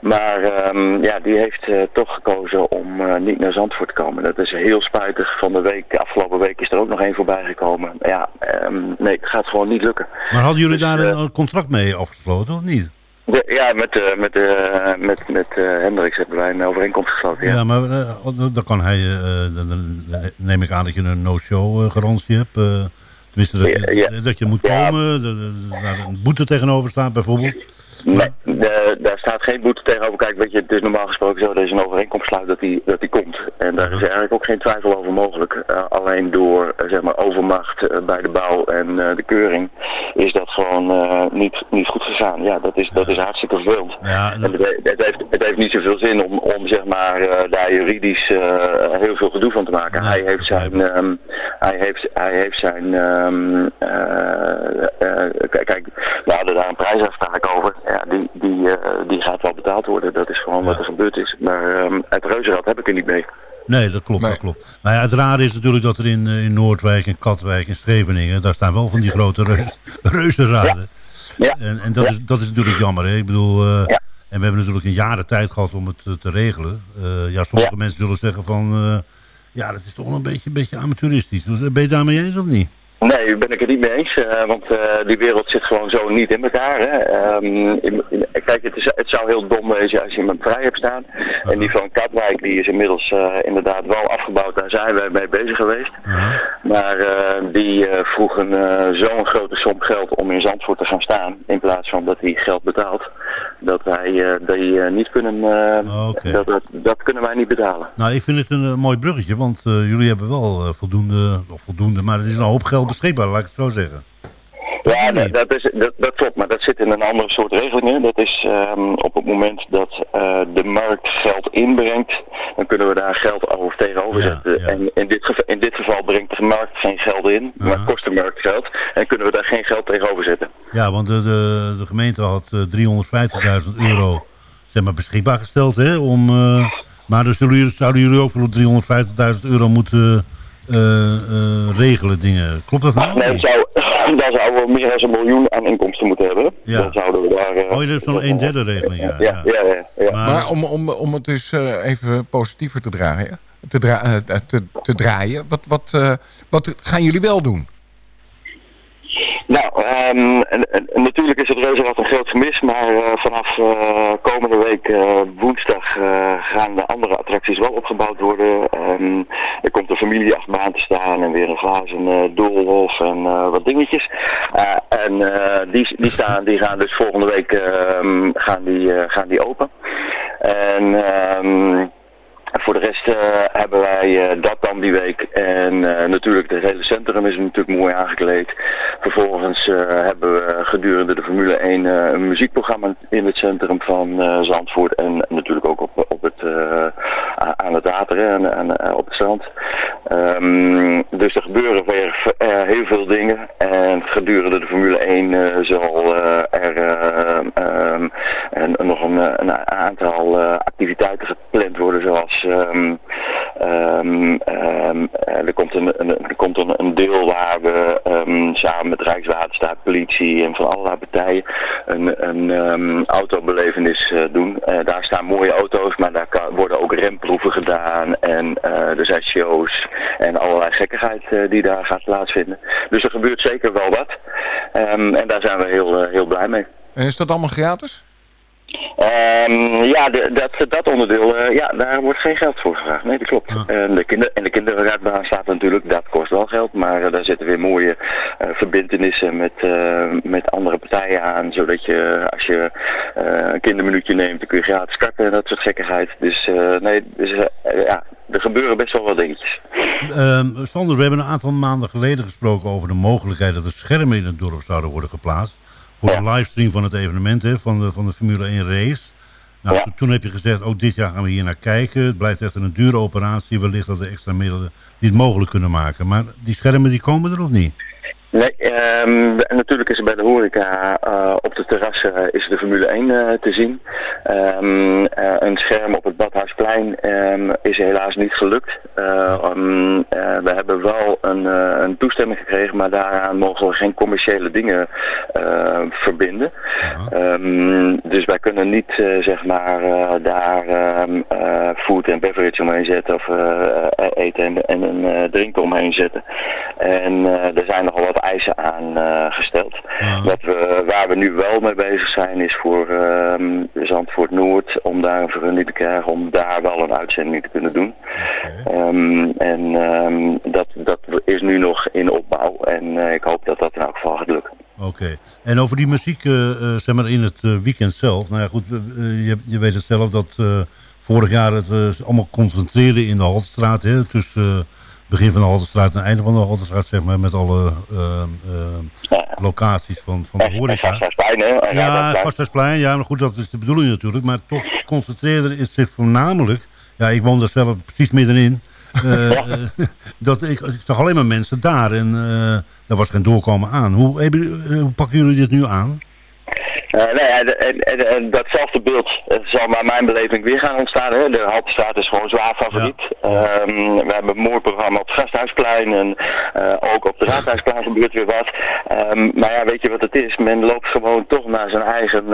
Maar ehm, ja, die heeft eh, toch gekozen om eh, niet naar Zandvoort te komen. Dat is heel spijtig. Van de week, afgelopen week is er ook nog één voorbij gekomen. Ja, ehm, nee, het gaat gewoon niet lukken. Maar hadden jullie Dus, daar eh, een, contract mee afgesloten of niet? de- ja, met, met, met, met Hendricks hebben wij een overeenkomst gesloten. Ja. Ja, maar eh, dan kan hij, dan, dan neem ik aan dat je een no-show garantie hebt. tenminste, dat je, Ja, ja. dat je moet komen, dat er- daar een boete tegenover staat bijvoorbeeld. Nee, de- daar staat geen boete tegenover. Kijk, weet je, het is normaal gesproken zo dat je een overeenkomst sluit dat die, dat die komt. En daar is eigenlijk ook geen twijfel over mogelijk. Eh, alleen door, eh, zeg maar, overmacht eh, bij de bouw en de keuring is dat gewoon niet, niet goed gegaan. Ja, dat is, dat is hartstikke vervelend. Ja, En het, he- het, heeft, het heeft niet zoveel zin om, om zeg maar, daar juridisch heel veel gedoe van te maken. hij, heeft zijn, ehm, hij, heeft, hij heeft zijn... ehm, eh, eh, kijk, we hadden daar een prijsafspraak over. Ja, die, die, eh, die gaat wel betaald worden. Dat is gewoon wat er gebeurd is. Maar ehm, het reuzenrad heb ik er niet mee. Nee, dat klopt, dat klopt. Maar ja, het rare is natuurlijk dat er in, eh, in Noordwijk en Katwijk en Scheveningen, daar staan wel van die grote reuzenraden. Ja. En, en dat, is, dat is natuurlijk jammer. Hè? Ik bedoel, eh, en we hebben natuurlijk een jaren tijd gehad om het te regelen. Eh, ja, sommige mensen zullen zeggen van, eh, ja, dat is toch wel een beetje, een beetje amateuristisch. Dus, Ben je het daarmee eens of niet? Nee, daar ben ik het niet mee eens. eh, want eh, die wereld zit gewoon zo niet in elkaar. Hè. Ehm, in- in- kijk, het, is, het zou heel dom wezen als je hem vrij hebt staan. En die van Katwijk die is inmiddels eh, inderdaad wel afgebouwd. Daar zijn wij mee bezig geweest. Maar die vroegen zo'n grote som geld om in Zandvoort te gaan staan. In plaats van dat hij geld betaalt. Dat wij eh, die eh, niet kunnen, eh, dat, dat, dat kunnen wij niet betalen. Nou, ik vind het een mooi bruggetje, want jullie hebben wel voldoende, of voldoende, maar er is een hoop geld beschikbaar, laat ik het zo zeggen. Ja, dat, dat, is, dat, dat klopt, maar dat zit in een andere soort regelingen. Dat is ehm, op het moment dat eh, de markt geld inbrengt, dan kunnen we daar geld over tegenover zetten. En in dit, geval, in dit geval brengt de markt geen geld in, maar kost de markt geld. En kunnen we daar geen geld tegenover zetten. Ja, want de, de, de gemeente had eh, 350.000 euro zeg maar, beschikbaar gesteld. Hè, om, eh, maar dus zouden jullie ook voor 350.000 euro moeten eh, eh, regelen dingen. Klopt dat nou? Nee, dan zou, dan zouden we meer dan een miljoen aan inkomsten moeten hebben. Ja. Dan zouden we daar... eh, Oh, je hebt zo'n 1 derde regeling, ja. ja, ja, ja, ja. Maar, om, om, om het eens eh, even positiever te draaien, te, dra eh, te, te draaien wat, wat, eh, wat gaan jullie wel doen? Nou, ehm, en- natuurlijk is het reuzenrad een groot gemis, maar eh, vanaf eh, komende week eh, woensdag gaan de andere attracties wel opgebouwd worden. Ehm, er komt een familieachtbaan te staan en weer een glazen doolhof en wat dingetjes. En die, die, staan, die gaan dus volgende week ehm, gaan die, gaan die open. En... voor de rest eh, hebben wij eh, dat dan die week. En eh, natuurlijk, het hele centrum is natuurlijk mooi aangekleed. Vervolgens hebben we gedurende de Formule 1 eh, een muziekprogramma in het centrum van Zandvoort. En natuurlijk ook op, op het, aan het water en, en op het strand. Ehm, dus er gebeuren weer heel veel dingen. En gedurende de Formule 1 eh, zal er eh, ehm, en nog een, een aantal activiteiten gepland worden. Zoals ehm, ehm, ehm, eh, er komt, een, een, er komt een, deel waar we samen met Rijkswaterstaat, politie en van allerlei partijen een, een autobelevenis eh, doen. Eh, daar staan mooie auto's, maar daar kan, worden ook remproeven gedaan. En er zijn shows en allerlei gekkigheid die daar gaat plaatsvinden. Dus er gebeurt zeker wel wat. En daar zijn we heel, heel blij mee. En is dat allemaal gratis? Ehm, ja, de, dat, dat onderdeel, eh, ja, daar wordt geen geld voor gevraagd. Nee, dat klopt. En de, kinder, en de kinderraadbaan staat natuurlijk, dat kost wel geld, maar eh, daar zitten weer mooie eh, verbindenissen met, eh, met andere partijen aan, zodat je als je eh, een kinderminuutje neemt, dan kun je gratis karten en dat soort gekkigheid. Dus eh, nee, dus, eh, ja, er gebeuren best wel wat dingetjes. Ehm, Sander, we hebben een aantal maanden geleden gesproken over de mogelijkheid dat er schermen in het dorp zouden worden geplaatst. Voor de livestream van het evenement hè, van, de, van de Formule 1 race. Nou, to- Toen heb je gezegd, ook dit jaar gaan we hier naar kijken. Het blijft echt een dure operatie. Wellicht dat er extra middelen die het mogelijk kunnen maken. Maar die schermen die komen er of niet? Nee, ehm, natuurlijk is er bij de horeca eh, op de terrassen is de Formule 1 eh, te zien. Ehm, eh, een scherm op het Badhuisplein ehm, is helaas niet gelukt. Eh, eh, we hebben wel een, eh, een toestemming gekregen, maar daaraan mogen we geen commerciële dingen eh, verbinden. Dus wij kunnen niet eh, zeg maar eh, daar eh, food en beverage omheen zetten of eh, eh, eten en, en een eh, drinken omheen zetten. En eh, er zijn nogal wat eisen aan gesteld. Wat we, waar we nu wel mee bezig zijn is voor ehm, Zandvoort Noord om daar een vergunning te krijgen om daar wel een uitzending te kunnen doen. Ehm, en ehm, dat, dat is nu nog in opbouw en eh, ik hoop dat dat in elk geval gaat lukken. Oké. En over die muziek, eh, zeg maar in het weekend zelf. Nou ja, goed, je, je weet het zelf dat vorig jaar het allemaal concentreren in de Haltestraat. Hè, tussen begin van de Haltestraat en einde van de Haltestraat, zeg maar. Met alle eh, eh, locaties van, van de horeca. Gasthuisplein, hè? Ja. Gasthuisplein, ja, maar goed, dat is de bedoeling natuurlijk. Maar toch concentreren is zich voornamelijk... Ja, ik woon daar zelf precies middenin. Eh, eh, dat, ik, ik zag alleen maar mensen daar en eh daar was geen doorkomen aan. Hoe, hoe pakken jullie dit nu aan? Eh, nou ja, de- en, en, en datzelfde beeld eh, zal naar mijn beleving weer gaan ontstaan. Hè. De Haltestraat is gewoon zwaar favoriet. Ehm, we hebben een mooi programma op het Gasthuisplein en eh, ook op het Raadhuisplein gebeurt weer wat. Ehm, maar ja, weet je wat het is? Men loopt gewoon toch naar zijn eigen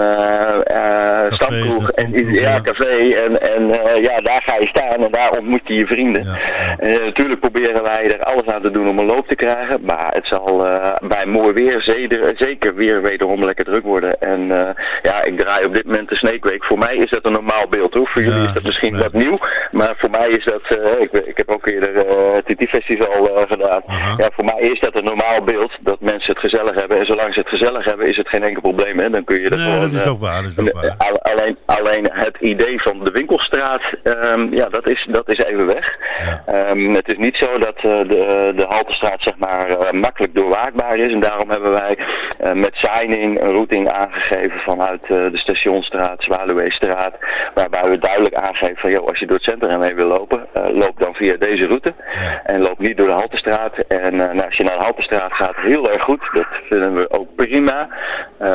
stamkroeg. En, ja, café. En, en ja, daar ga je staan en daar ontmoet je je vrienden. En, eh, natuurlijk proberen wij er alles aan te doen om een loop te krijgen. Maar het zal bij mooi weer zeder- zeker weer wederom lekker druk worden. En eh, ja, ik draai op dit moment de Snake Week. Voor mij is dat een normaal beeld hoor. Voor jullie is dat misschien wat nieuw. Maar voor mij is dat, eh, ik, ik heb ook eerder het eh, gedaan. Ja, voor mij is dat een normaal beeld. Dat mensen het gezellig hebben. En zolang ze het gezellig hebben is het geen enkel probleem. Hè. Dan kun je dat Nee, gewoon... dat is ook waar, dat is ook waar. Al- Alleen, alleen het idee van de winkelstraat, ehm, ja, dat is, dat is even weg. Ehm, het is niet zo dat de, de Haltestraat zeg maar makkelijk doorwaakbaar is. En daarom hebben wij eh, met signing een routing aangegeven vanuit eh, de Stationstraat, Zwaluweestraat. Waarbij we duidelijk aangeven van, joh, als je door het centrum heen wil lopen, eh, loop dan via deze route. En loop niet door de Haltestraat. En eh, nou, als je naar de Haltestraat gaat, heel erg goed. Dat vinden we ook prima.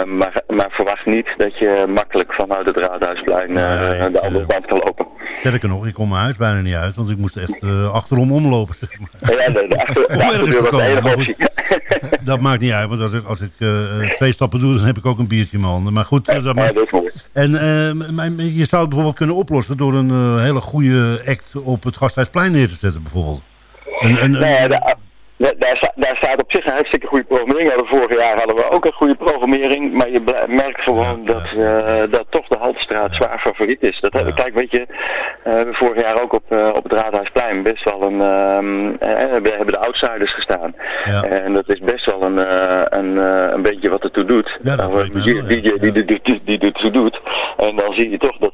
Maar, maar verwacht niet dat je makkelijk vanuit het Raadhuisplein eh, de andere kant kan lopen. Sterker nog, ik kom mijn huis bijna niet uit, want ik moest echt achterom omlopen. Ja, de, de, achter, de achterdeur te was de komen, enige maar optie. Dat maakt niet uit, want als ik, als ik eh, eh, twee stappen doe, dan heb ik ook een biertje in mijn handen. Maar goed, dat. En maar je zou het bijvoorbeeld kunnen oplossen door een hele goede act op het Gasthuisplein neer te zetten, bijvoorbeeld. Een, een, Nee, daar, daar sta- daar staat op zich een hartstikke goede programmering. Ja, vorig jaar hadden we ook een goede programmering. Maar je merkt gewoon dat, eh, dat toch de Haltestraat zwaar favoriet is. Dat, heb- Kijk, weet je, eh, we hebben vorig jaar ook op, eh, op het Raadhuisplein best wel een... ehm, eh, we hebben de outsiders gestaan. En dat is best wel een, een, een beetje wat ertoe doet. Ja, dat Nou, die, wel, die, die, die, die, die, die ertoe doet. En dan zie je toch dat,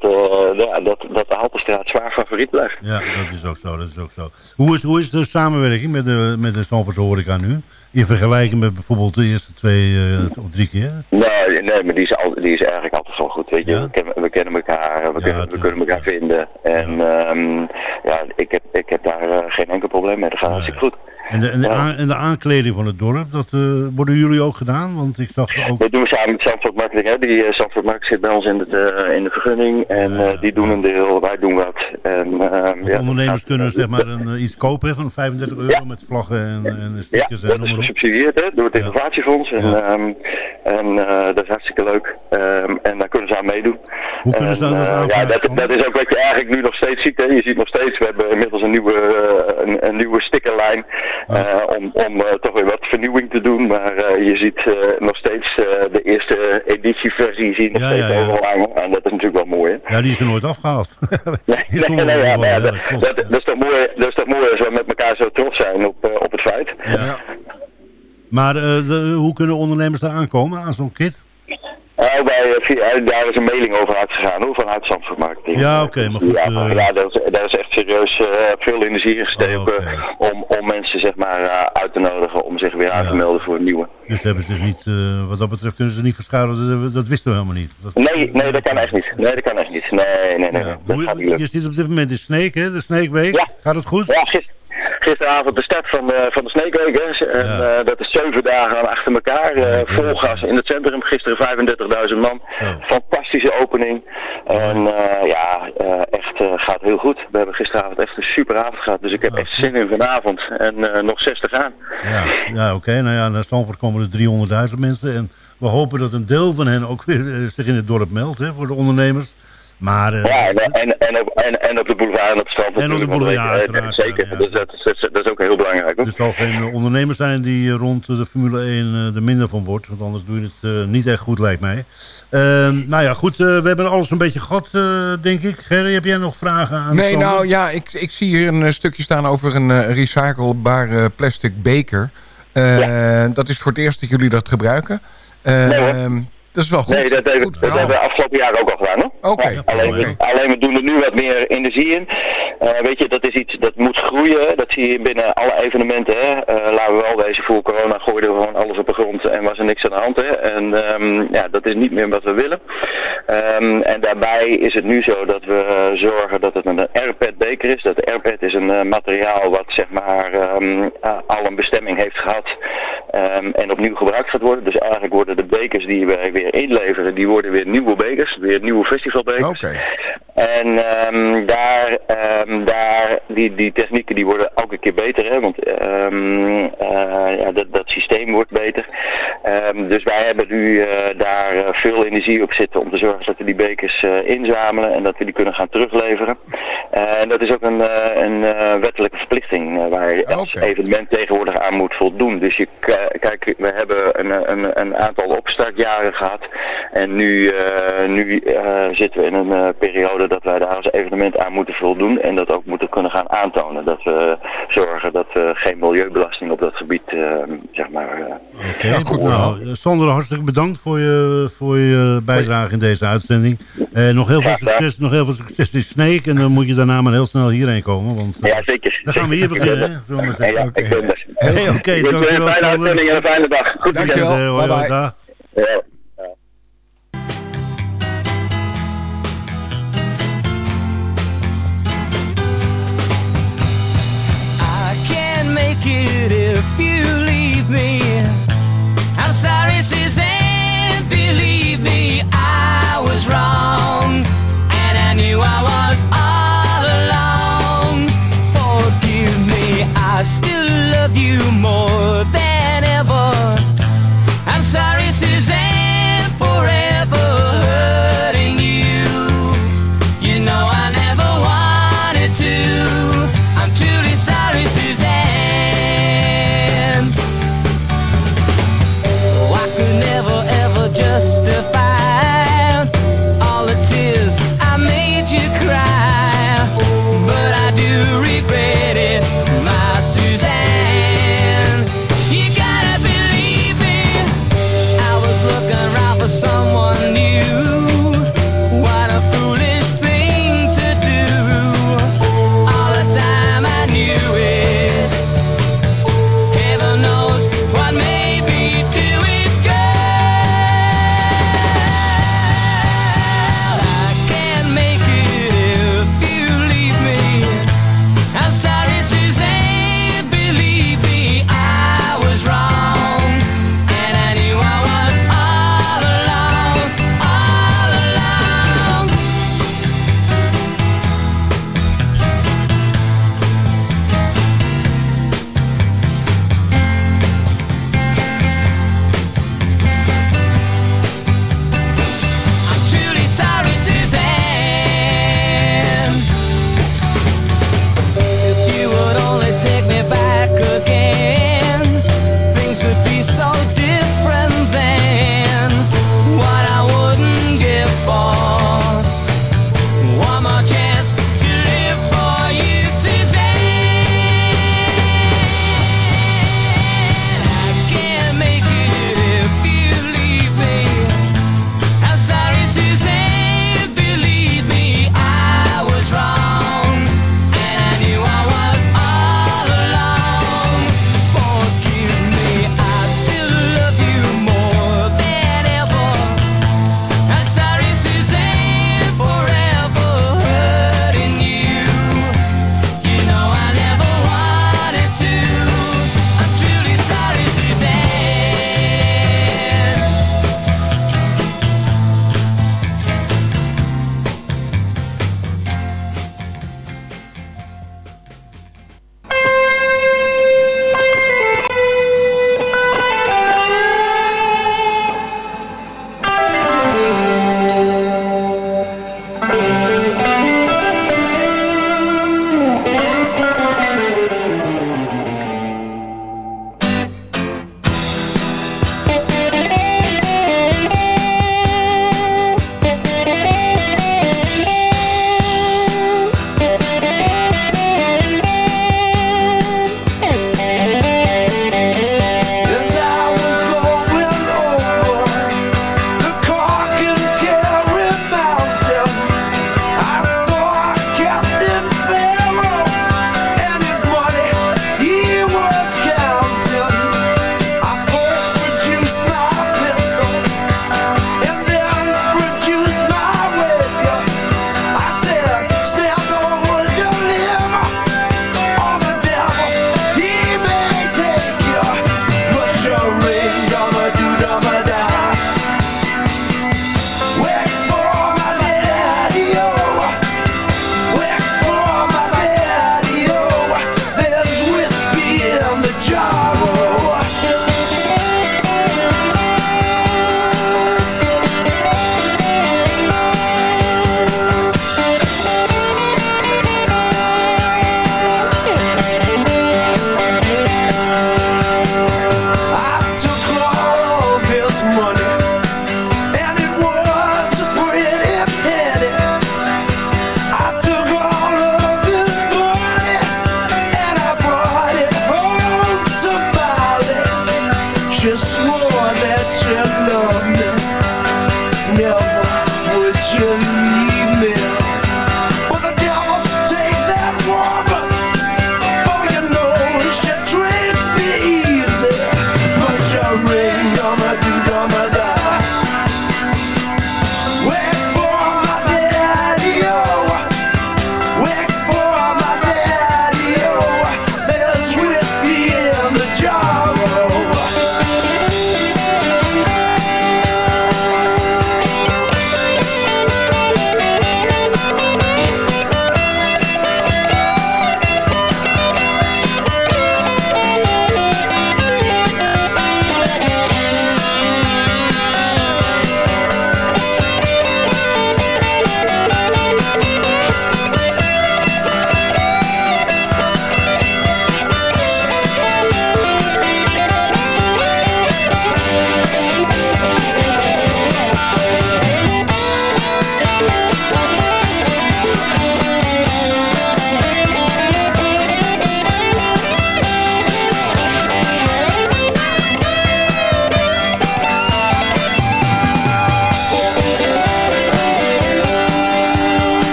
ja, dat, dat de Haltestraat zwaar favoriet blijft. Ja, dat is ook zo. Dat is ook zo. Hoe, is, hoe is de samenwerking met de, met de Horeca nu? In vergelijking met bijvoorbeeld de eerste twee eh, of drie keer? Nee, nee, maar die is, al, die is eigenlijk altijd wel goed. Weet je. We, kennen, we kennen elkaar, we, kunnen, we kunnen elkaar vinden. En ja, ja ik, heb, ik heb daar eh, geen enkel probleem mee. Dat gaat hartstikke goed. En de, en, de aan- en de aankleding van het dorp, dat eh, worden jullie ook gedaan? Want ik zag ook... Dat doen we samen met Zandvoort Marketing. Hè. Die uh, Zandvoort Marketing zit bij ons in de, eh, in de vergunning. En die doen een deel, wij doen wat. En, ja, Ondernemers kunnen zeg maar een, iets kopen van 35 euro met vlaggen en, en Ja, stickers en dat noem is gesubsidieerd hè, door het innovatiefonds. En, ehm, en eh, dat is hartstikke leuk. Ehm, en daar kunnen ze aan meedoen. Hoe kunnen ze En, daar aan Ja, dat, dat is ook wat je eigenlijk nu nog steeds ziet. Hè. Je ziet nog steeds, we hebben inmiddels een nieuwe, een, een nieuwe stickerlijn. Eh, om om eh, toch weer wat vernieuwing te doen. Maar eh, je ziet nog steeds de eerste editie editie-versie zien. nog Ja, steeds ja, ja. overal hangen. En dat is natuurlijk wel mooi, hè? Ja, die is er nooit afgehaald. Nee, nee, ja, nee, ja, dat, is toch mooi, dat is toch mooi als we met elkaar zo trots zijn op, op het feit. Maar eh, de- hoe kunnen ondernemers daar aankomen aan zo'n kit? Bij, via, eh, daar is een mailing over uitgegaan hoor, vanuit Zandvoort Marketing. Ja, oké, maar goed, Ja, eh, ja daar, is, daar is echt serieus veel energie in gestoken Oh, om, om mensen zeg maar uit te nodigen om zich weer aan te melden voor een nieuwe. Dus hebben ze zich niet, eh, wat dat betreft kunnen ze niet verschuilen, dat, dat wisten we helemaal niet. Dat, Nee, nee, dat kan echt niet. Nee, dat kan echt niet. Nee, nee, nee. nee. Hoe- niet lukken. je zit op dit moment in Snake, hè? De Snake Week. Gaat het goed? Ja, gister, gisteravond de start van de, van de Snake. En, eh, dat is zeven dagen achter elkaar. eh, vol gas in het centrum. Gisteren 35.000 man. Fantastische opening. En ja, eh, echt gaat heel goed. We hebben gisteravond echt een superavond gehad. Dus ik heb echt zin in vanavond. En nog 60 aan. Ja, ja oké. Nou ja, naar Stanford komen er 300.000 mensen. En we hopen dat een deel van hen ook weer zich in het dorp meldt, hè, voor de ondernemers. Maar eh, Ja, en, en, en, op, en, en op de boulevard en op het strand. En op de boulevard, eh, uiteraard, Zeker, dus dat, is- dat, is- dat is ook heel belangrijk. Hoor. er zal geen eh, ondernemer zijn die rond de Formule 1 eh, er minder van wordt. Want anders doe je het niet echt goed, lijkt mij. Ehm, nou ja, goed. eh, we hebben alles een beetje gehad, eh, denk ik. Gerry, heb jij nog vragen aan Nee, nou ja, ik, ik zie hier een stukje staan over een recyclebare plastic beker. Eh, Dat is voor het eerst dat jullie dat gebruiken. Eh, Nee, ehm, dat is wel goed. Nee, dat hebben, Goed dat verhaal. hebben we afgelopen jaar ook al gedaan. Oké, Ja, alleen, we, alleen we doen er nu wat meer energie in. Eh, weet je, dat is iets dat moet groeien. Dat zie je binnen alle evenementen. Hè. Eh, laten we wel wezen, voor corona gooiden we gewoon alles op de grond en was er niks aan de hand. Hè. En ehm, ja, dat is niet meer wat we willen. Ehm, en daarbij is het nu zo dat we zorgen dat het een airpad beker is. Dat airpad is een eh, materiaal wat zeg maar ehm, eh, al een bestemming heeft gehad en opnieuw gebruikt gaat worden. Dus eigenlijk worden de bekers die wij weer inleveren, die worden weer nieuwe bekers, weer nieuwe festivalbekers. En ehm, daar, ehm, daar die, die technieken die worden elke keer beter, hè, want ehm, eh, ja, dat, dat systeem wordt beter. Dus wij hebben nu eh, daar eh, veel energie op zitten om te zorgen dat we die bekers inzamelen en dat we die kunnen gaan terugleveren. En dat is ook een, een wettelijke verplichting waar je als evenement tegenwoordig aan moet voldoen. Dus je, kijk, we hebben een, een, een aantal opstartjaren gehad en nu, eh, nu eh, zitten we in een eh, periode dat wij daar als evenement aan moeten voldoen en dat ook moeten kunnen gaan aantonen. Dat we zorgen dat we geen milieubelasting op dat gebied, eh, zeg maar... eh, Oké, goed. Nou, Sander, hartstikke bedankt voor je, voor je bijdrage in deze uitzending. Eh, nog, heel veel succes, nog heel veel succes in Snake. En dan moet je daarna maar heel snel hierheen komen. Want, Ja, zeker. Dan gaan we hier beginnen, zeggen. Ja, ik ben er. Hey, oké, Ik wens je dankjewel, Een fijne uitzending en een fijne dag. Goed Dankjewel. weekend. Hoi, it if you leave me. I'm sorry, Suzanne. Believe me, I was wrong, and I knew I was all alone. Forgive me, I still love you more than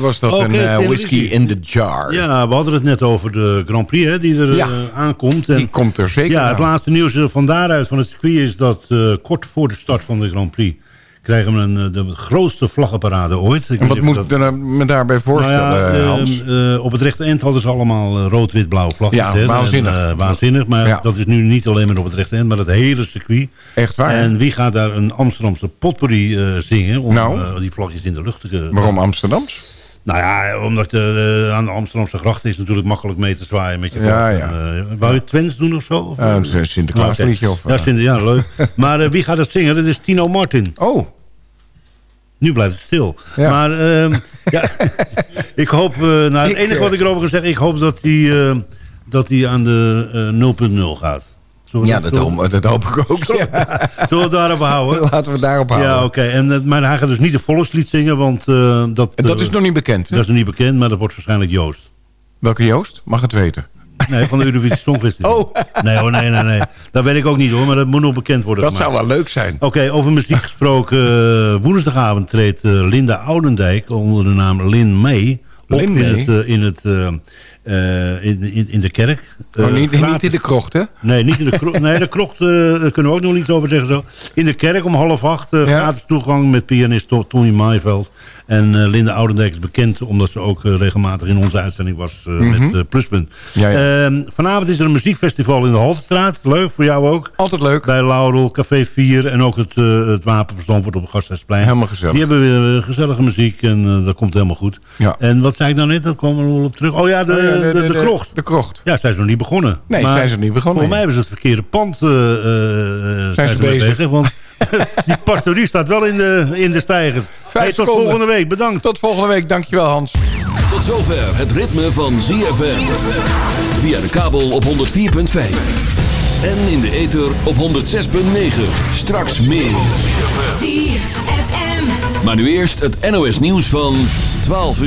Was dat, een eh, whisky in the jar. Ja, we hadden het net over de Grand Prix hè, die er Ja. eh, aankomt. En, Die komt er zeker Ja, het aan. laatste nieuws eh, van daaruit van het circuit is dat kort voor de start van de Grand Prix... krijgen we een, de grootste vlaggenparade ooit. Ik En wat moet ik me daarbij voorstellen, Nou ja, eh, op het rechte eind hadden ze allemaal rood-wit-blauw vlaggetjes. Ja, waanzinnig. En, waanzinnig, maar Ja. dat is nu niet alleen maar op het rechte eind, maar het hele circuit. Echt waar? En wie gaat daar een Amsterdamse potpourri zingen om Nou? die vlaggetjes in de lucht te... Waarom Amsterdams? Nou ja, omdat eh, aan de Amsterdamse gracht is natuurlijk makkelijk mee te zwaaien met je Ja, ja. Eh, wou je Twents doen of zo? Of, Ja, een Sinterklaasliedje Oké. of, Ja, eh. Sinter- ja, leuk. maar eh, wie gaat dat zingen? Dat is Tino Martin. Oh, Nu blijft het stil. Ja. Maar ehm, ja, ik hoop, eh, nou, het Ik, enige eh, wat ik erover ga zeggen, ik hoop dat hij eh, dat hij aan de eh, 0.0 gaat. Zullen ja, dat, zullen- hoop, dat hoop ik ook. Ja. Zullen we daarop houden? Laten we het daarop houden. Ja, oké. En eh, Maar hij gaat dus niet de volkslied zingen, want eh, dat, En dat eh, is nog niet bekend. hè? dat is nog niet bekend, maar dat wordt waarschijnlijk Joost. Welke Joost? Mag het weten. Nee, van de Eurovisie Songfestival. Oh. Nee hoor, nee, nee, nee. Dat weet ik ook niet hoor, maar dat moet nog bekend worden Dat gemaakt. zou wel leuk zijn. Oké, over muziek gesproken. woensdagavond treedt Linda Oudendijk onder de naam Lin May op Lin in het, in, het, eh, in, in, in de kerk. Oh, niet, in de krocht, hè? Nee, niet in de krocht. Nee, de krocht eh, kunnen we ook nog iets over zeggen. Zo. In de kerk om half acht. eh, Ja. Gratis toegang met pianist To- Tony Maaiveld. En eh, Linda Oudendijk is bekend omdat ze ook eh, regelmatig in onze uitzending was eh, met Pluspunt. Mhm. Ja, ja. Ehm, vanavond is er een muziekfestival in de Haltestraat. Leuk, voor jou ook. Altijd leuk. Bij Laurel, Café 4 en ook het, het Wapen van Zandvoort op het Gasthuisplein. Helemaal gezellig. Die hebben weer gezellige muziek en dat komt helemaal goed. Ja. En wat zei ik nou net? Daar komen we wel op terug. Oh ja, de, Oh ja, de, de, krocht. De krocht. Ja, zijn ze nog niet begonnen. Nee, Maar zijn ze nog niet begonnen. Volgens mij hebben ze het verkeerde pand uh, uh, zijn ze bezig? bezig. Want die pastorie staat wel in de, in de stijgers. Hey, tot seconden. volgende week. Bedankt. Tot volgende week. Dankjewel, Hans. Tot zover het ritme van ZFM. Via de kabel op 104.5. En in de ether op 106.9. Straks meer. ZFM. Maar nu eerst het NOS nieuws van 12 uur.